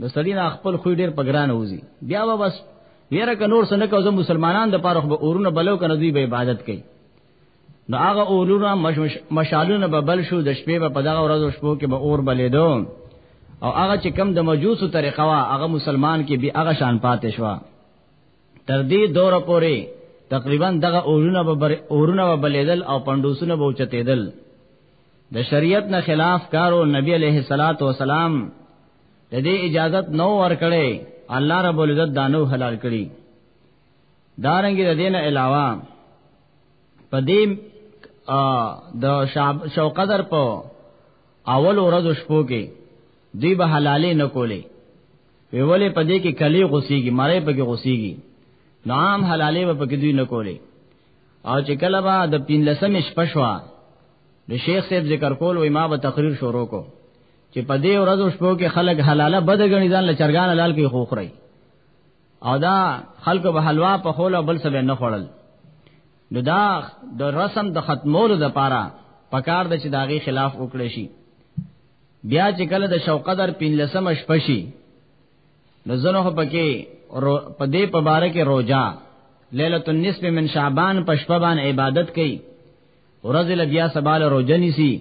نو سړی نه خپل خو ډیر په ګران وځي بیا به بس یره ک نور سن کو زه مسلمانان د پاره خو اورونه بلو کنه دوی به عبادت کوي نو هغه اورونه مشالونه به بل شو د شپې به په دغه ورځو شپو کې به اور بلې دو او هغه چې کم د مجوسو طریقه وا هغه مسلمان کې به هغه شان پاتې شو تر دې دور پورې تقریبا دغه اورونه به بر اورونه به بلېدل او پندوسونه به چتېدل د شریعت نه خلاف کارو نبی علیه الصلاۃ والسلام د دې اجازت نو ورکړي الله رب العزت دانو حلال کړي دارنګ د دینه علاوه په دې د شوقدر په اول ورځ شپو کې دی به حلالې نه کولې وی ولې په دې کې کلی غوسیږي مړې په کې غوسیږي نام حلالې به په کې دوی نه کولې او چې کله به د 15 شپه شوه د شیخ صاحب ذکر کول وای ما به تقریر شروع کو چې په دې ورځو شپو کې خلک حلاله بد غني ځان له چرګان حلال کې خوخري او دا خلکو به حلوا په خوله بل څه نه خوړل نو دا د رسم د ختمولو د پاره پکار د چې داغي خلاف وکړي شي بیا چې کله د شوقدر پینلسم شپشي نو زنه پکې په دې په باره کې روزه ليله النصف من شعبان پشپبان عبادت کوي ورځ له بیا سباله روزه نیسی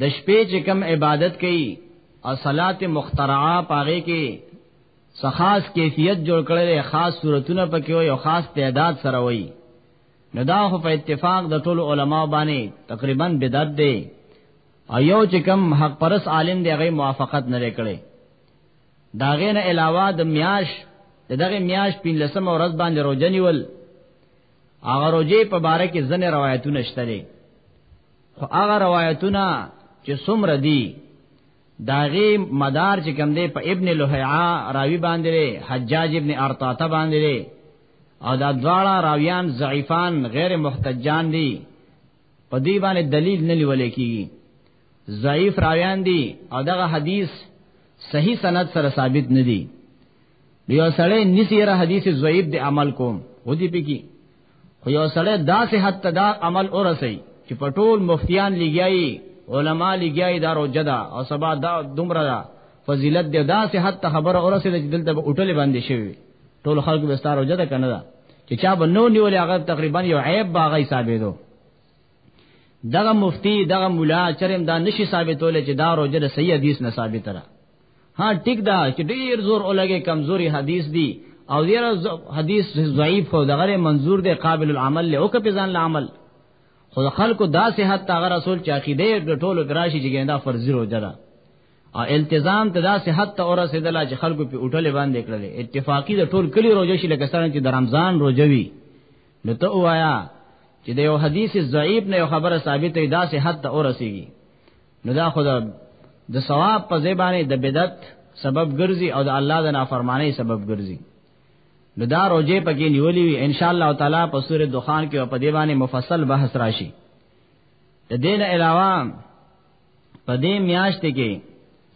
د شپې چې کم عبادت کوي او صلات مخترعه پاغه کې سخاص کیفیت جوړ کړل خاص صورتونه پکې او یو خاص تعداد سره وي نو دا خو په اتفاق د ټولو علما باندې تقریبا بدعت دی او یو چې کم حق پرس عالم دی هغه موافقت نه کړي دا غین علاوه د میاش دغه میاش پین لسم ورځ باندې روزنی ول هغه روزه په باره کې ځنې روایتونه شته خو هغه روایتونه چې څومره دي داغي مدار چې کوم دی په ابن لهيعه راوي باندې دی حجاج ابن ارطاطه باندې دی او دا دواړه راویان ضعیفان غیر محتجان دي په دې باندې دلیل نه لیول کیږي ضعیف راویان دي او دغه حدیث صحیح سند سره ثابت نه دي یو سړی نسی را حدیث ضعیف دی عمل کوم ودی پکې خو یو سړی داسې حد ته دا عمل ورسي چې په ټول مفتیان لګیایي علما لګیایي دا روجه ده او سبا دا دومره ده فضیلت دی داسې حد ته خبره ورسي چې دلته به اوټلې باندې شوی ټول خلک به ستاره روجه ده کنه ده چې چا به نو نیولې هغه تقریبا یو عیب باغی ثابت دو دغه مفتی دغه مولا چرم دا نشي ثابتول چې دا روجه د صحیح حدیث نه ثابت را ها ټیک دا چې ډیر زور اولګه کمزوري حدیث دی او ډیر حدیث ضعیف او دغه منظور دی قابل العمل له او کپی ځان العمل خو خلکو دا صحت تا غره رسول چې عقیده د ټولو براشي چې ګندا فرض رو ده او التزام ته دا صحت ته اور رسیدل چې خلکو په اوټل باندې کړل اتفاقی د ټول کلی روزه شي لکه څنګه چې د رمضان روزوي نو ته وایا چې د یو حدیث ضعیف نه یو خبره ثابته دا صحت ته اور رسیږي نو دا خو د ثواب په زبانه د بدعت سبب ګرځي او د الله د نافرمانی سبب ګرځي نو دا روزه پکې نیولې وي ان شاء الله تعالی په سورې دخان کې په دې باندې مفصل بحث راشي د دې نه علاوه په دې میاشت کې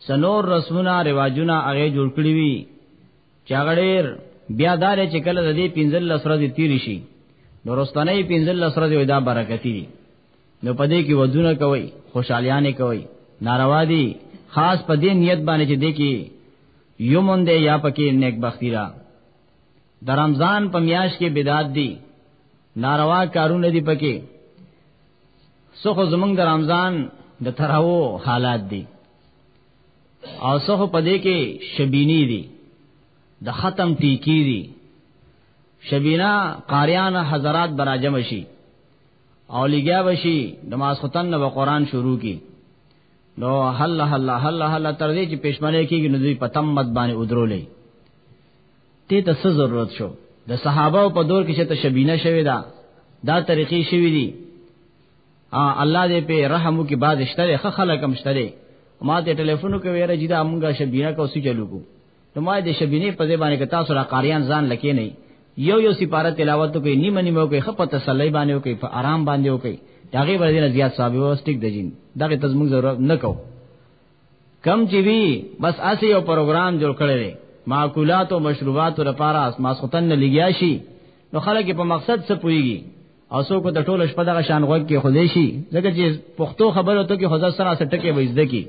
سنور رسمونه رواجونه هغه جوړ کړی وي چې هغه ډېر بیا دار چې کله د دې 15 لسرځي تیر شي نورستانه 15 لسرځي دا برکتی دي نو پدې کې ودونه کوي خوشالیانه کوي ناروا دي خاص په دې نیت باندې چې دې کې یو مونږ دې یا پکې نیک بختی را د رمضان په میاش کې بدعت دي ناروا کارونه دي پکې سخه زمونږ د رمضان د تراو حالات دي او سخه پدې کې شبینی دي د ختم ټیکی دي شبینا قاریان حضرات براجم شي او لګیا بشي د ماسختن نه قرآن شروع کی نو هله هله هله هله تر دې چې پښمنه کېږي نو دوی پتم مت باندې ودرولې ته ته څه ضرورت شو د صحابه په دور کې چې ته شبینه شوی دا دا طریقې شوی دي ا الله دې په رحم کې بعد اشتره خ خلک هم اشتره ما ته ټلیفون کوي را جدا مونږه شبینه کو سې چلو کو نو ما د شبینه په ځای باندې کتا سره قاریان ځان لکې نه یو یو سپاره تلاوت کوي نیمه نیمه کوي خپ تسلی باندې کوي په آرام باندې کوي داغه باندې نه زیات صاحب او سټیک د جین دغه تزمون ضرورت نه کو کم چې وی بس اسی یو پروګرام جوړ کړی دی معقولات او مشروبات لپاره ماسختن نه لګیا شي نو خلک په مقصد څه پويږي او سو کو د ټولو شپه دغه شان غوږ کې خودي شي ځکه چې پښتو خبرو ته کې خدا سره سره ټکي وېزده کی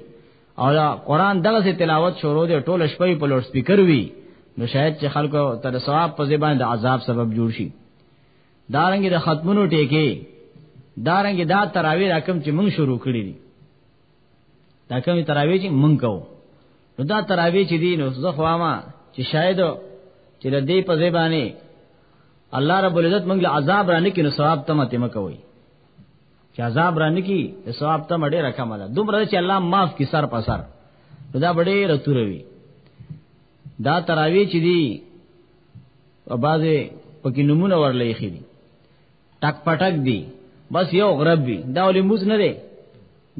او دا قران دغه سي تلاوت شروع دی ټول شپې په لوډ سپیکر وی نو شاید چې خلکو ته د ثواب په ځای باندې عذاب سبب جوړ شي دارنګ د ختمونو ټیکې دارنګ دا تراوی رقم چې موږ شروع کړی دي دا کوم تراوی چې موږ کوو نو دا تراوی چې دین او زه خواما چې شاید چې د دې په ځای باندې الله رب العزت موږ له عذاب را نه کینو ثواب تمه تمه کوي چې عذاب را نکی د ثواب ته مډه رقم ده دومره چې الله معاف کی سر په سر دا بډې رتوروي دا تراوی چې دی او بازه پکې نمونه ورلې خې دي ټک پټک دي بس یو غرب وي دا ولې موز نه دی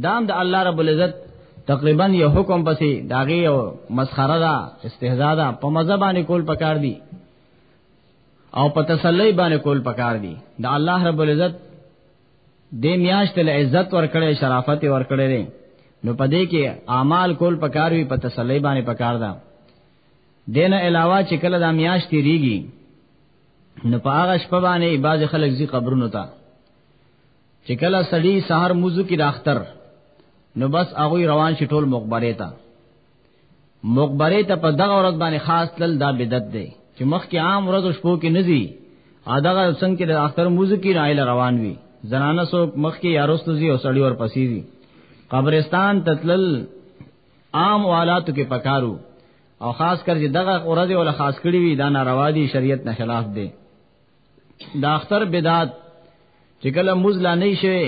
دام د دا الله رب العزت تقریبا یو حکم پسې داغه یو مسخره ده استهزاء ده په مزه باندې کول پکار دي او په تسلی باندې کول پکار دي د الله رب العزت د میاشت له عزت ورکړې شرافت ورکړې دي نو پدې کې اعمال کول پکار وي په تسلی باندې پکار ده دین علاوه چې کله د میاشت ریږي نو په هغه شپه باندې باز خلک زی قبرونو ته چې کله سړی سحر موضوع کې راختر نو بس هغه روان شي ټول مقبره ته مقبره ته په دغه ورځ باندې خاص تل دا بدعت دی چې مخکې عام ورځ شپو کې نزي ا دغه څنګه کې د اختر موزه کې راایله روان وي زنانه سو مخکې یارستو زی او سړی ور پسې دي قبرستان تتلل عام والاتو کې پکارو او خاص کر چې دغه ورځ ولا خاص کړی وي دا ناروا دي شریعت نه خلاف دي دا اختر بدعت چې کله موز لا نه شي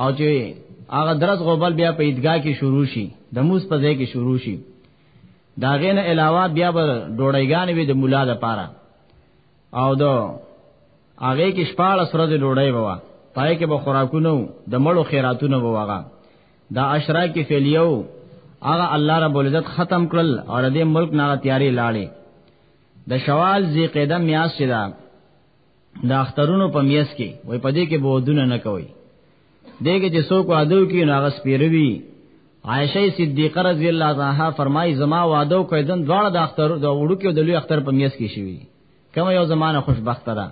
او چې هغه درس غوبل بیا په عیدګاه کې شروع شي د موز په ځای کې شروع شي دا غین علاوه بیا به ډوړیګان وي د مولا د پاره او دو هغه کې شپاړه سره د ډوړی بوا پای کې به خوراکونو د مړو خیراتونو بواغه دا عشرہ کې فعلیو هغه الله رب العزت ختم کړل او د ملک نه تیاری لاړې د شوال ذی قعده میاس چې دا د اخترونو په میاس کې وای په دې کې بودونه نه کوي دغه چې څوک وادو کې نو هغه سپیروي عائشه صدیقه رضی الله عنها فرمایي زما وادو کوي دن دواړه د اختر د وړو کې د لوی اختر په میاس کې شوی کوم یو زمانہ خوشبخت را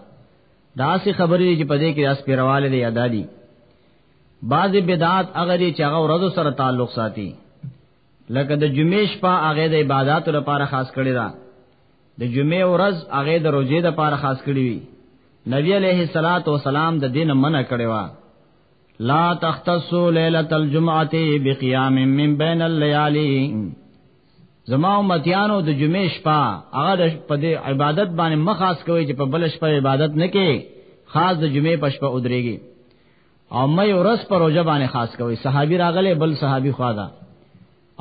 داسې خبرې چې په دې کې اس پیرواله دی ادا دي بعض بدعات هغه چې هغه ورځو سره تعلق ساتي لکه د جمعې شپه هغه د عبادت لپاره خاص کړی دا د جمعې ورځ هغه د روزې لپاره خاص کړی وی نبی علیہ الصلات والسلام د دین منع کړی وا لا تختصوا ليله الجمعه بقيام من بين الليالي زما امتیانو د جمعې شپه هغه په دې عبادت باندې مخاص کوي چې په بل شپه عبادت نه کوي خاص د جمعې په شپه ودرېږي او مې ورس پر روزه باندې خاص کوي صحابي راغله بل صحابي خوا دا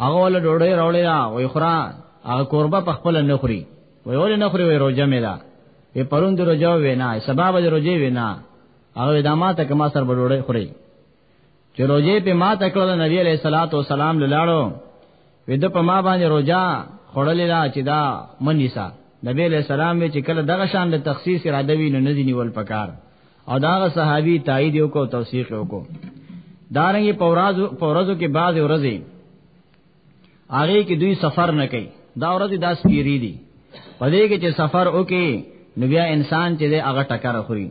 هغه ول ډوډۍ راولې دا وې خورا هغه قربه په خپل نه خوري وې ول نه خوري وې روزه مې دا په پرون د روزه وینا سبب د روزه وینا هغه د ماته کما سر بډوړې خوري چې روزه په ما تکړه نبی عليه صلوات و سلام لاړو وې د په ما باندې روزه خړلې دا چې دا منیسا نبی عليه السلام چې کله دغه شان د تخصیص اراده وی نه ندی نیول پکار او دا صحابي تایید یو کو توثیق یو کو دارنګ پورازو پورازو کې بعض ورځې هغه کې دوی سفر نه کوي دا ورځې داس پیری دي پدې کې چې سفر وکي نو بیا انسان چې هغه ټکر خوري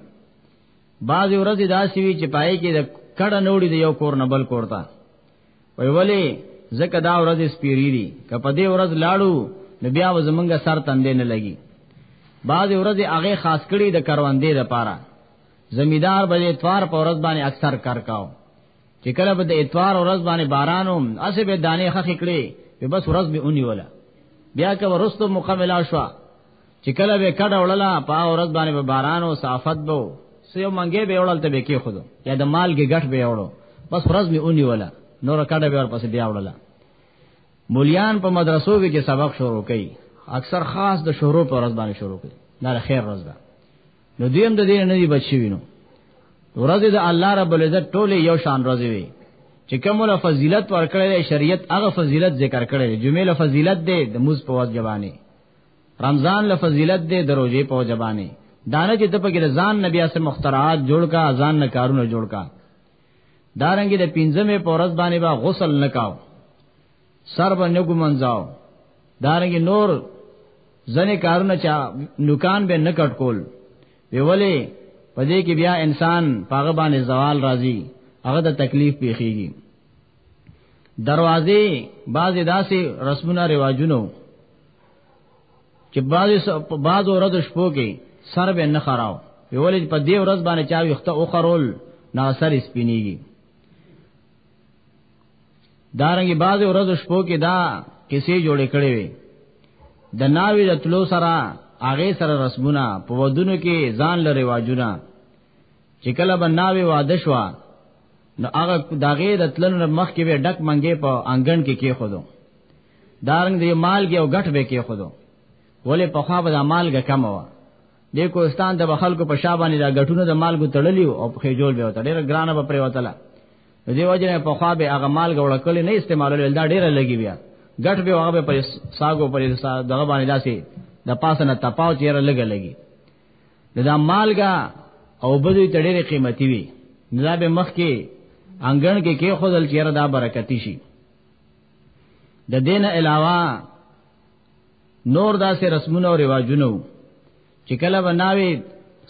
بعض ورځې داسې وي چې پای کې د کډه نوړي د یو کور نه بل کور ته وی ولی زکه دا ورځ سپیری دي که په دې ورځ لاړو نو بیا زمونږه سر تندې نه لګي بعض ورځ هغه خاص کړي د کروندې لپاره زمیدار به اتوار په ورځ باندې اکثر کار کاو چې کله به د اتوار ورځ باندې بارانو اسه به دانې خخ کړي به بس ورځ به اونی ولا بیا که ورستو مکمل شو چې کله به کډه وړله په اورز باندې به باران او صافت بو سیو منګې به وړل ته به کې خود یا د مال کې غټ به وړو بس ورځ می اونې ولا نور کډه به ورپسې بیا وړله مولیان په مدرسو کې سبق شروع کړي اکثر خاص د شروع پر ورځ باندې شروع کړي دا خیر ورځ ده نو دیم د دین نه دی بچی وینو ورځ د الله رب العزت ټوله یو شان ورځ وي چې کومه فضیلت ورکړې شریعت هغه فضیلت ذکر کړې جمعې له فضیلت ده د موز په وجه باندې رمضان له فضیلت دې دروځي په جبانه دانه چې د پکې ځان نبی اسه مخترعات جوړ کا ځان نه کارونه جوړ کا دارنګې د پنځمه پورز باندې با غسل نکاو سر باندې ګمنځاو دارنګې نور ځنې کارونه چا نوکان به نکټ کول ویولې پدې کې بیا انسان پاغه باندې زوال راځي هغه د تکلیف پیخیږي دروازې بعضې داسې رسمونه رواجونو چې بعض په بعض ورځ شپو کې سر به نه خراو ویول په دې ورځ باندې چا وخته او خرول نه سر سپینیږي دارنګي بعض ورځ شپو کې دا کیسې جوړې کړې وي د ناوی د تلو سره هغه سره رسمونه په ودونو کې ځان لري واجونه چې کله بناوي واده شو نو هغه داغه د تلن مخ کې ډک منګې په انګن کې کې خودو دارنګ دې مالګي او غټ به کې خودو ولې په خوا به مالګه کم و د کوهستان د خلکو په شابانې دا غټونو د مالګو تړلی او په خېجول به وته ډېر ګرانه به پرې وتله دې وجه په خوا به هغه مالګه وړکل نه استعمالول دا ډېر لګي بیا غټ به هغه په ساګو پر دغه باندې داسې د پاسه نه تپاو چیر لګ لګي دا مالګه او بدوی تړې قیمتي وي دا به مخ کې انګن کې کې خودل چیر دا برکتی شي د دین علاوه نور داسې رسمونه او رواجونه چې کله بناوي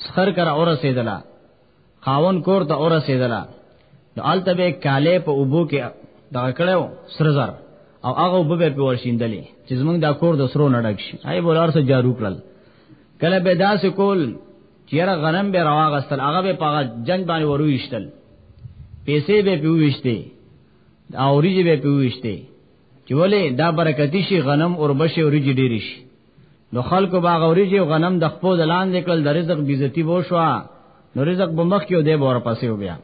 سخر کر اور سیدلا خاون کور ته اور سیدلا نو آلته به کاله په اوبو کې دا کړو سرزر او هغه وب به په ورشیندلې چې زمونږ دا کور د سرو نډک شي آی بولار سره جارو کړل کله به داسې کول چیرې غنم به رواغستل هغه به پاغه جنگ باندې ورويشتل پیسې به پیوښته دا اوریجی به پیوشته چې ولې دا برکتی شي غنم اور بشي اوریجی ډیر شي نو خلکو باغ اوریجی او غنم د خپو د لاندې کړل د رزق بیزتی وو شو نو رزق به مخ کې او دی بور پسې و بیا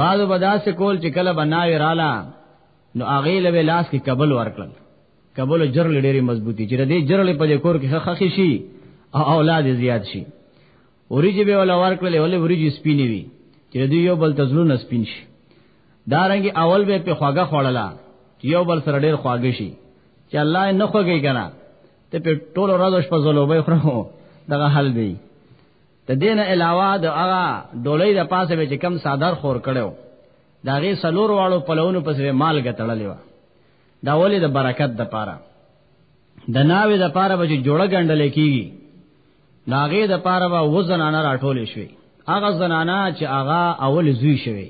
بعضو بدا سے کول چې کله بناوی رالا نو اغه له لاس کې قبل ورکړل قبل جرل ډېری مضبوطی چې دې جرل په کور کې خخې شي او اولاد زیات شي اوریجی به ولا ورکړل ولې اوریجی سپینې وي چې دوی یو بل تزلو نه سپین شي دارنګ اول به په خواګه خوړلا چې یو بل سره ډیر خواګه شي چې الله نه خوږی کنه ته په ټول ورځ شپه زلوبې خورو دغه حل دی د دین علاوه د هغه ډولۍ د پاسه به چې کم صادر خور کړو دا غي سلور واړو پلوونو پسې مال غتړلې و دا ولې د برکت د پاره د ناوې د پاره به جوړه ګندل کیږي ناغه د پاره به و زنانه راټولې شوې هغه زنانه چې هغه اول زوی شوی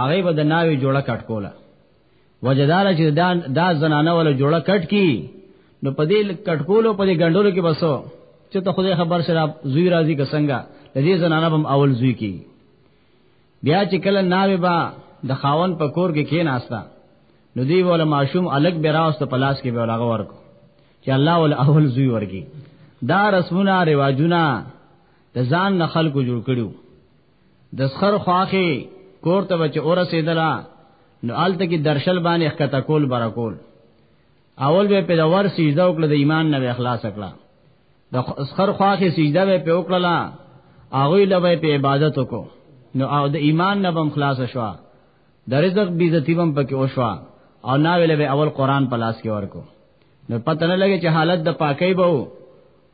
هغه به د ناوي جوړه کټ کوله وجدار چې دا دا زنانه ولا جوړه کټ کی نو په دې کټ کولو په دې ګندولو کې بسو چې ته خدای خبر سره زوی راضی کا څنګه د دې زنانه هم اول زوی کی بیا چې کله ناوي با د خاون په کور کې کېناستا نو دی ولا ماشوم الګ بیراست پلاس کې به لاغه ورکو چې الله ول اول زوی ورګي دا رسمونه رواجونه د ځان نه خلکو جوړ کړو د سخر خواخه کور ته بچ اور سیدلا نو آلته کې درشل باندې اخته کول برکول اول به په دور سجده وکړه د ایمان نه اخلاص کړه د سخر خواخه سجده به په وکړه هغه لوي په عبادت وکړو نو او د ایمان نه بم خلاص شوه د رزق بیزتی بم پکې وشوا او نا ویل به اول قران په لاس کې ورکو نو پته نه لګي چې حالت د پاکۍ به وو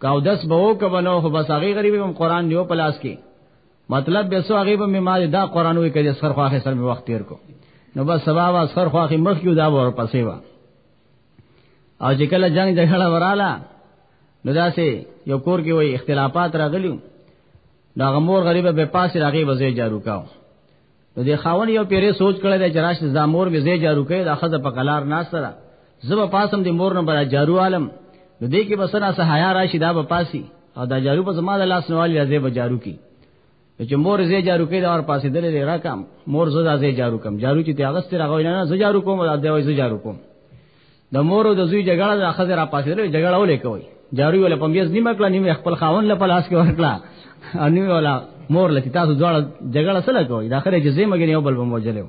کاو دس به وو کبه نو خو بس هغه غریب هم قران نیو په لاس کې مطلب به سو هغه به ما دا قران وې کړي سر خواخه سر می وخت تیر کو نو بس سبا وا سر خواخه مخ یو دا ور پسې وا او چې کله جنگ جګړه وراله نو داسې یو کور کې وای اختلافات راغلیو دا غمور غریبه به پاسې راغی وځي جارو کاو نو د خاون یو پیری سوچ کړی دی چې راشه زامور مې زی جارو کړي د خزه په کلار نه سره زب پاسم د مور نه برا جارو عالم نو دې کې بسنا سهایا راشي دا به پاسي او دا جارو په زما د لاس نه والی زی به جارو کی چې مور زی جارو کړي دا اور پاسې دلې راکم مور زدا زی جارو کم جارو چې تیاغست راغوي نه زی جارو کوم دا دی وای زی جارو کوم د مور او د زوی جګړه د اخذ را پاسې لري جګړه ولې کوي جاري ولا پمبيز نیمه کړه نیمه خپل خاون له پلاس کې ورکړه اني ولا مور لتی تاسو دواړه جګړه سره کوي دا خره جزې مګنی یو بل بموجلو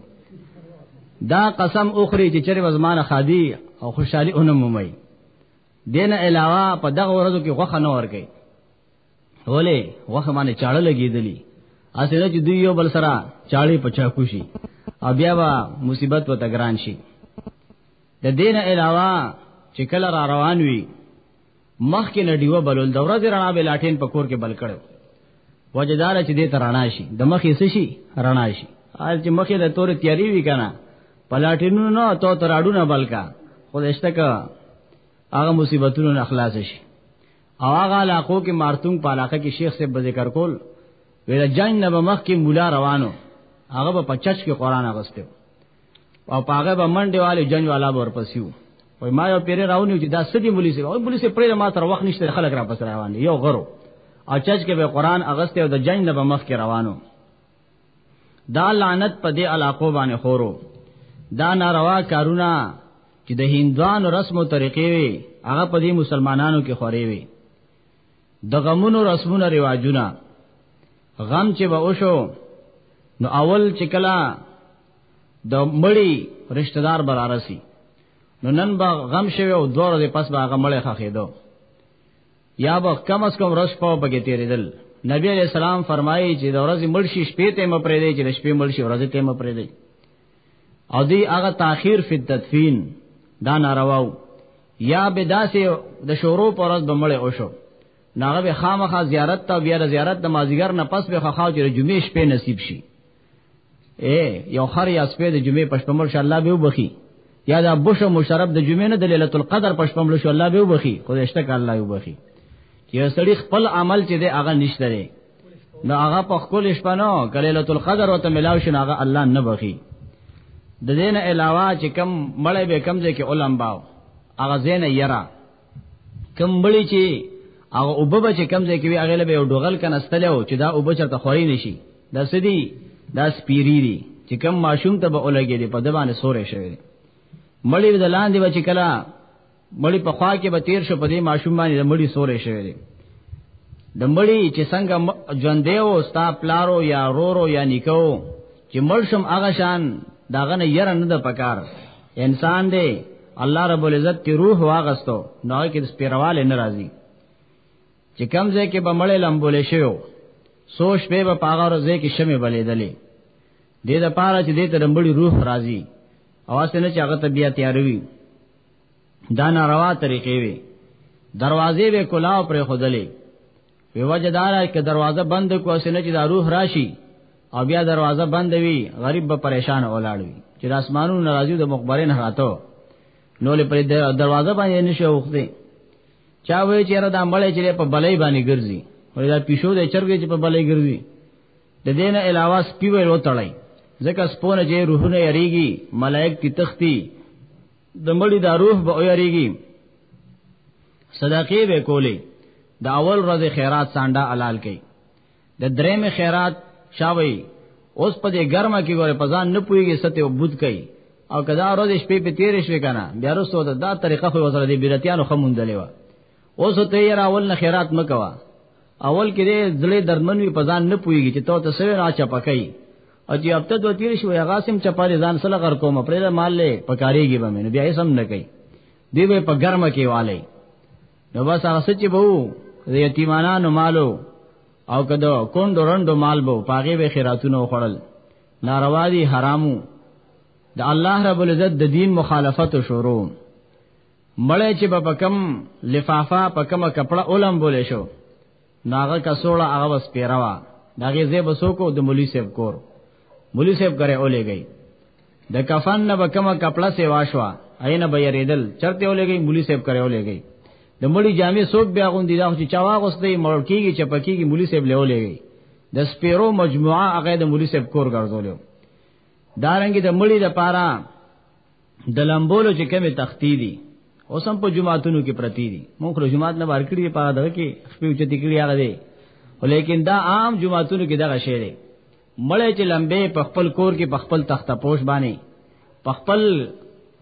دا قسم اخري چې چرې وزمانه خادي او خوشحالي اونم مومي دین علاوه په دغه ورځو کې غوخه نه ورګي ولې غوخه باندې چاړه لګېدلی اسره چې دوی یو بل سره چاړي پچا کوشي او بیا به مصیبت و تګران شي د دین علاوه چې کله را روان وي مخ کې نډیو بلول د ورځې رڼا به لاټین په کور کې بل کړو وجدار چې دې ترانا شي د مخې سشي رڼا شي آل چې مخې د تور تیاری وی کنه پلاټینو نه تو تراډونه بلکا خودشته کا هغه مصیبتونو نه خلاص شي او هغه علاقو کې مارتون په علاقه کې شیخ سے ذکر کول ویل جنگ نه مخ کې مولا روانو هغه په 50 کې قران اغسته او پاغه به منډه والے جنگ والا ورپسیو وای ما یو پیری راونیو چې دا سدي مولوی سی او مولوی سی پرې ما تر وخت نشته خلک را پس روان دي یو غرو او چچ کې به قران اغسته او د جنگ نه به مخ کې روانو دا لعنت په دې علاقو باندې خورو دا ناروا کارونه چې د هندوانو رسم او طریقې وي هغه په دې مسلمانانو کې خوري وي د غمونو رسمونه رواجونه غم چې به وشو نو اول چې کلا د مړی رشتہ دار برارسي نو نن با غم شوی او دوه ورځې پس به هغه مړی خخېدو یا به کم از کم رس پاو بګې تیرېدل نبی علیہ السلام فرمایي چې د ورځې مړ شي شپې ته م پرې دی چې د شپې مړ شي ورځې ته م پرې دی او دی هغه تاخير فی تدفین دا نارواو یا به داسې د شورو پر ورځ بمړې او شو ناغه به خامخا زیارت ته بیا د زیارت د مازیګر نه پس به خاو چې جمعې شپې نصیب شي اے یو خر یا سپې د جمعې پښپمل شاء الله به وبخي یا دا بوش مشرب د جمعې نه د ليله القدر پښپمل شاء الله به وبخي خو دشته ک الله وبخي چې سړی خپل عمل چې دی هغه نشته دی نو هغه په خپل شپه نو ليله القدر او ته ملاو شنه هغه الله نه بخي د دین علاوه چې کم مړې به کم ځای کې علماء هغه زین یرا کمبړی چې هغه وبب چې کم ځای کې وی هغه له یو ډغل کنه استلو چې دا وب چرته خوري نشي دا سدي دا سپيري دي چې کم ماشوم ته به اولګي دي په د باندې سورې شوی مړی د لاندې بچ کلا مړی په خوا کې به تیر شو په دې ماشوم باندې د مړی سورې شوی دي د مړی چې څنګه ژوندې او ستا پلارو یا رورو یا نیکو چې مرشم هغه شان داغه نه ير نه د پکار انسان دی الله رب العزت تی روح واغستو نو کې د سپیرواله ناراضي چې کم ځای کې بمړې لمبولې شو سوش په په پاغه ورځې کې شمه بلېدلې دې د پاره چې دې ته رمبړي روح راضي او اسنه چې هغه ته بیا تیاروي دا ناروا طریقې وي دروازې به کلاو پر خودلې په وجه دار کې دروازه بند کو سینه چې دا روح راشي او بیا دروازه بند وي غریب به پریشان ولاړ وي چې د اسمانونو ناراضي د مخبرین هاتو نو له پر دروازه باندې نشي وخته چا وی چې را د مړې چې په بلې باندې ګرځي ولې دا پښو د چرګې چې په بلې ګرځي د دین علاوه سپیوې وتړي ځکه سپونه چې روحونه یریږي ملائک کی تختی د مړي د روح به اوریږي صدقې به کولې د اول ورځ خیرات سانډا حلال کړي د درېم خیرات شاوي اوس په دې ګرمه کې ګوره پزان نه پويږي ستې او بوت کوي او کدا ورځ شپې په تیرې شوې کنه بیا رسو ته دا طریقه خو وسره دې بیرتیانو خموندلې و اوس ته یې اول نه خیرات مکوا اول کې دې ځلې دردمن وي پزان نه پويږي چې تو ته سوي راچا پکې او چې هفته دوه تیر شو یا غاسم چپاري ځان سره غر کوم پرې دا مال له پکاريږي به مې بیا یې سم نه کوي دی به په ګرمه کې والي نو بس هغه سچ به وو د یتیمانو مالو او کدو کون دورندو مال بو پاګه به خیراتونو خړل ناروا دي حرامو د الله رب العزت د دین مخالفت شروع مړې چې په کم لفافه په کم کپڑا اولم بولې شو ناغه کسوړه هغه بس پیروا داغه زه بسو کو د مولوی صاحب کور مولوی صاحب کرے اولې گئی د کفن نه بکمه کپڑا سی واشوا عین به یریدل چرته اولې گئی مولوی صاحب کرے اولې گئی د مړي جامې سوک بیا غون دي دا چې چا واغستې مړ کیږي چې پکېږي مولوی صاحب له اولې گئی د سپیرو مجموعه هغه د مولوی صاحب کور ګرځولیو دارنګي د مړي د پاره د لمبولو چې کومه تختی دي اوس هم په جمعاتونو کې پرتی دي مونږ له جمعات نه بار کړی په دغه کې خپل چې تکړی هغه دي ولیکن دا عام جمعاتونو کې دغه شی دی مړې چې لمبه په خپل کور کې په خپل تخته پوش باندې په خپل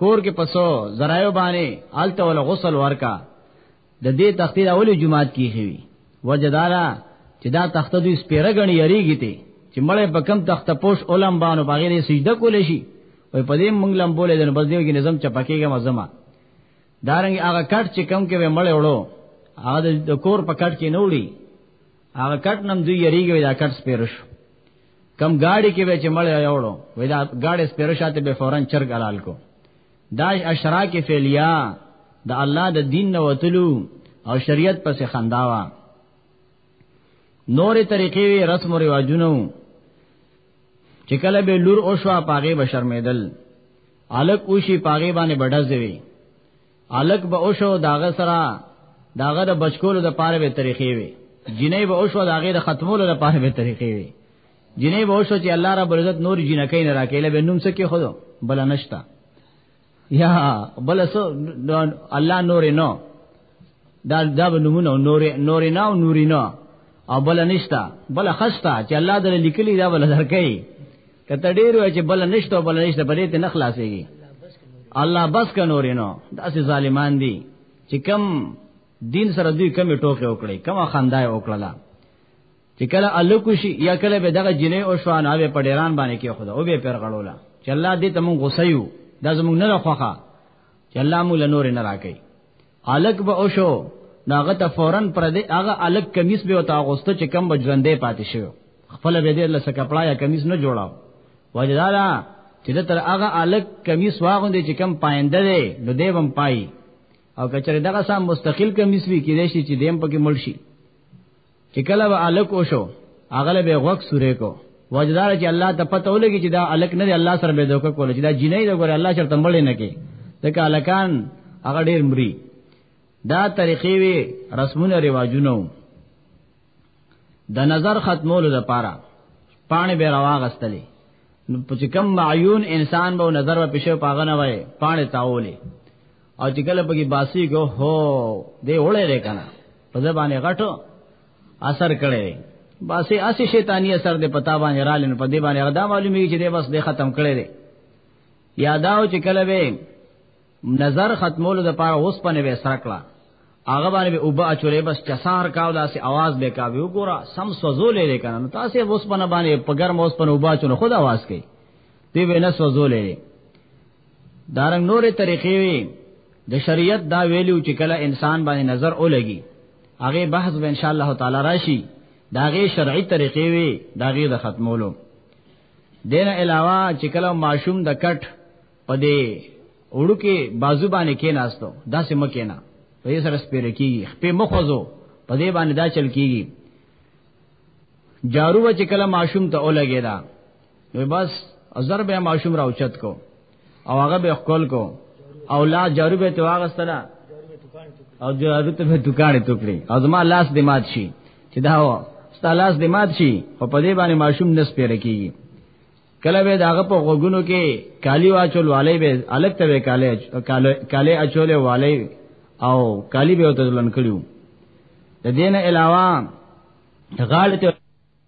کور کې پسو زرايو باندې آلته ول غسل ورکا د دې تخته د اولی جماعت کې خوي وجدارا چې دا تخته دوی سپیره غنی یریږي ته چې مړې په کم تخته پوش اولم باندې باغې دې سجده کولې شي او په دې مونږ لم بولې د بس دیوګي نظم چپکیږي مزما دارنګ هغه کټ چې کم کې مړې وړو هغه د کور په کټ کې نوړي هغه کټ نم دوی یریږي دا کټ سپیره شو کم گاڑی کې به چې مړې وړو وې دا گاڑی سپیره شاته به فورن چرګ حلال کو دای اشراک فعلیه د الله د دین نه وتلو او شریعت پس خنداوا نورې طریقې وی رسم او رواجونو چې کله به لور او شوا پاغه بشرمیدل الک اوشي پاغه باندې بډځوي الک به اوشو داغه سره داغه د بچکولو د پاره به طریقې وی جنې به اوشو داغه د ختمولو د پاره به طریقې وی جنې به وشو چې الله رب عزت نور جنکې نه راکې له نوم څه کې خو بل نشتا یا بل سو الله نور نه دا دا نمونه نور نور نه او نور نه او بل نشتا بل خستا چې الله در لیکلی دا بل درکې کته ډیر وای چې بل نشته بل نشته بلې ته نه خلاصيږي الله بس ک نور نه دا سه ظالمان دي چې کم دین سره دوی کم ټوکې وکړي کم خندای وکړه چې کله الکو شي یا کله به دغه جنې او شوان اوبه په ډیران باندې کې خدا او به پر غړولا چې الله دې ته مونږ غوسه یو دا زمونږ نه راخوخه چې الله مو لنور نه راکې الک به او شو ناغه ته فورن پر دې هغه الک کمیس به وتا غوسته چې کم بجوندې پاتې شو خپل به دې لسه کپڑا یا کمیس نه جوړاو وجدارا چې تر هغه الک کمیس واغوندې چې کم پاینده دی نو دیوم پای او کچره دغه سم مستقل کمیس وی کې دې شي چې دیم پکې ملشي چې کله به الک وشو اغله به غوک سورې کو وجدار چې الله ته پته ولګي چې دا الک نه دی الله سره به دوکه کول چې دا جنې دی ګوره الله چرته مړ نه کې ځکه الکان هغه ډېر مري دا طریقې وی رسمونه رواجونه د نظر ختمولو لپاره پانی به راواغستلې نو چې کم معیون انسان به نظر په پښه پاغنه وای پانی تاولې او چې کله پکې باسي کو هو دې وړې دې کنه په ځبانه غټو اثر کړي باسي اسی شیطانی اثر دې پتا باندې رالن په دې باندې غدا معلومي چې دې بس دې ختم کړي دې یاداو چې کله به نظر ختمولو د پاره اوس پنه به سره کړه هغه باندې به وبا چولې بس چسار کاو داسې आवाज به کا وی وګوره سم سوزولې دې کنه تاسو اوس پنه باندې په ګرم اوس پنه وبا چونه خود आवाज کوي دی به نه سوزولې دارنګ نورې طریقې وي د شریعت دا ویلو چې کله انسان باندې نظر ولګي هغه بحث به ان شاء الله تعالی راشي داغه شرعي طریقې وي داغه د ختمولو دین علاوه چې کله معشوم د کټ پدې وړو کې بازو باندې کې ناستو داسې مکه نه په دې سره سپیر کیږي په مخوزو په دې باندې دا چل کیږي جارو چې کله معشوم ته اولګی دا نو بس ازر به ماشوم را اوچت کو او هغه به خپل کو او لا جارو به تو هغه ستنه او جارو ته به دکان ته کړی ازما لاس دې مات شي چې دا و ستا لاس دې مات شي او په دې باندې ماشوم نس پیره کیږي کله به داغه په غوګونو کې کالی واچول والي به الګ ته کاله کاله اچول والي او کالی به وتلن کړیو د دین علاوه غالط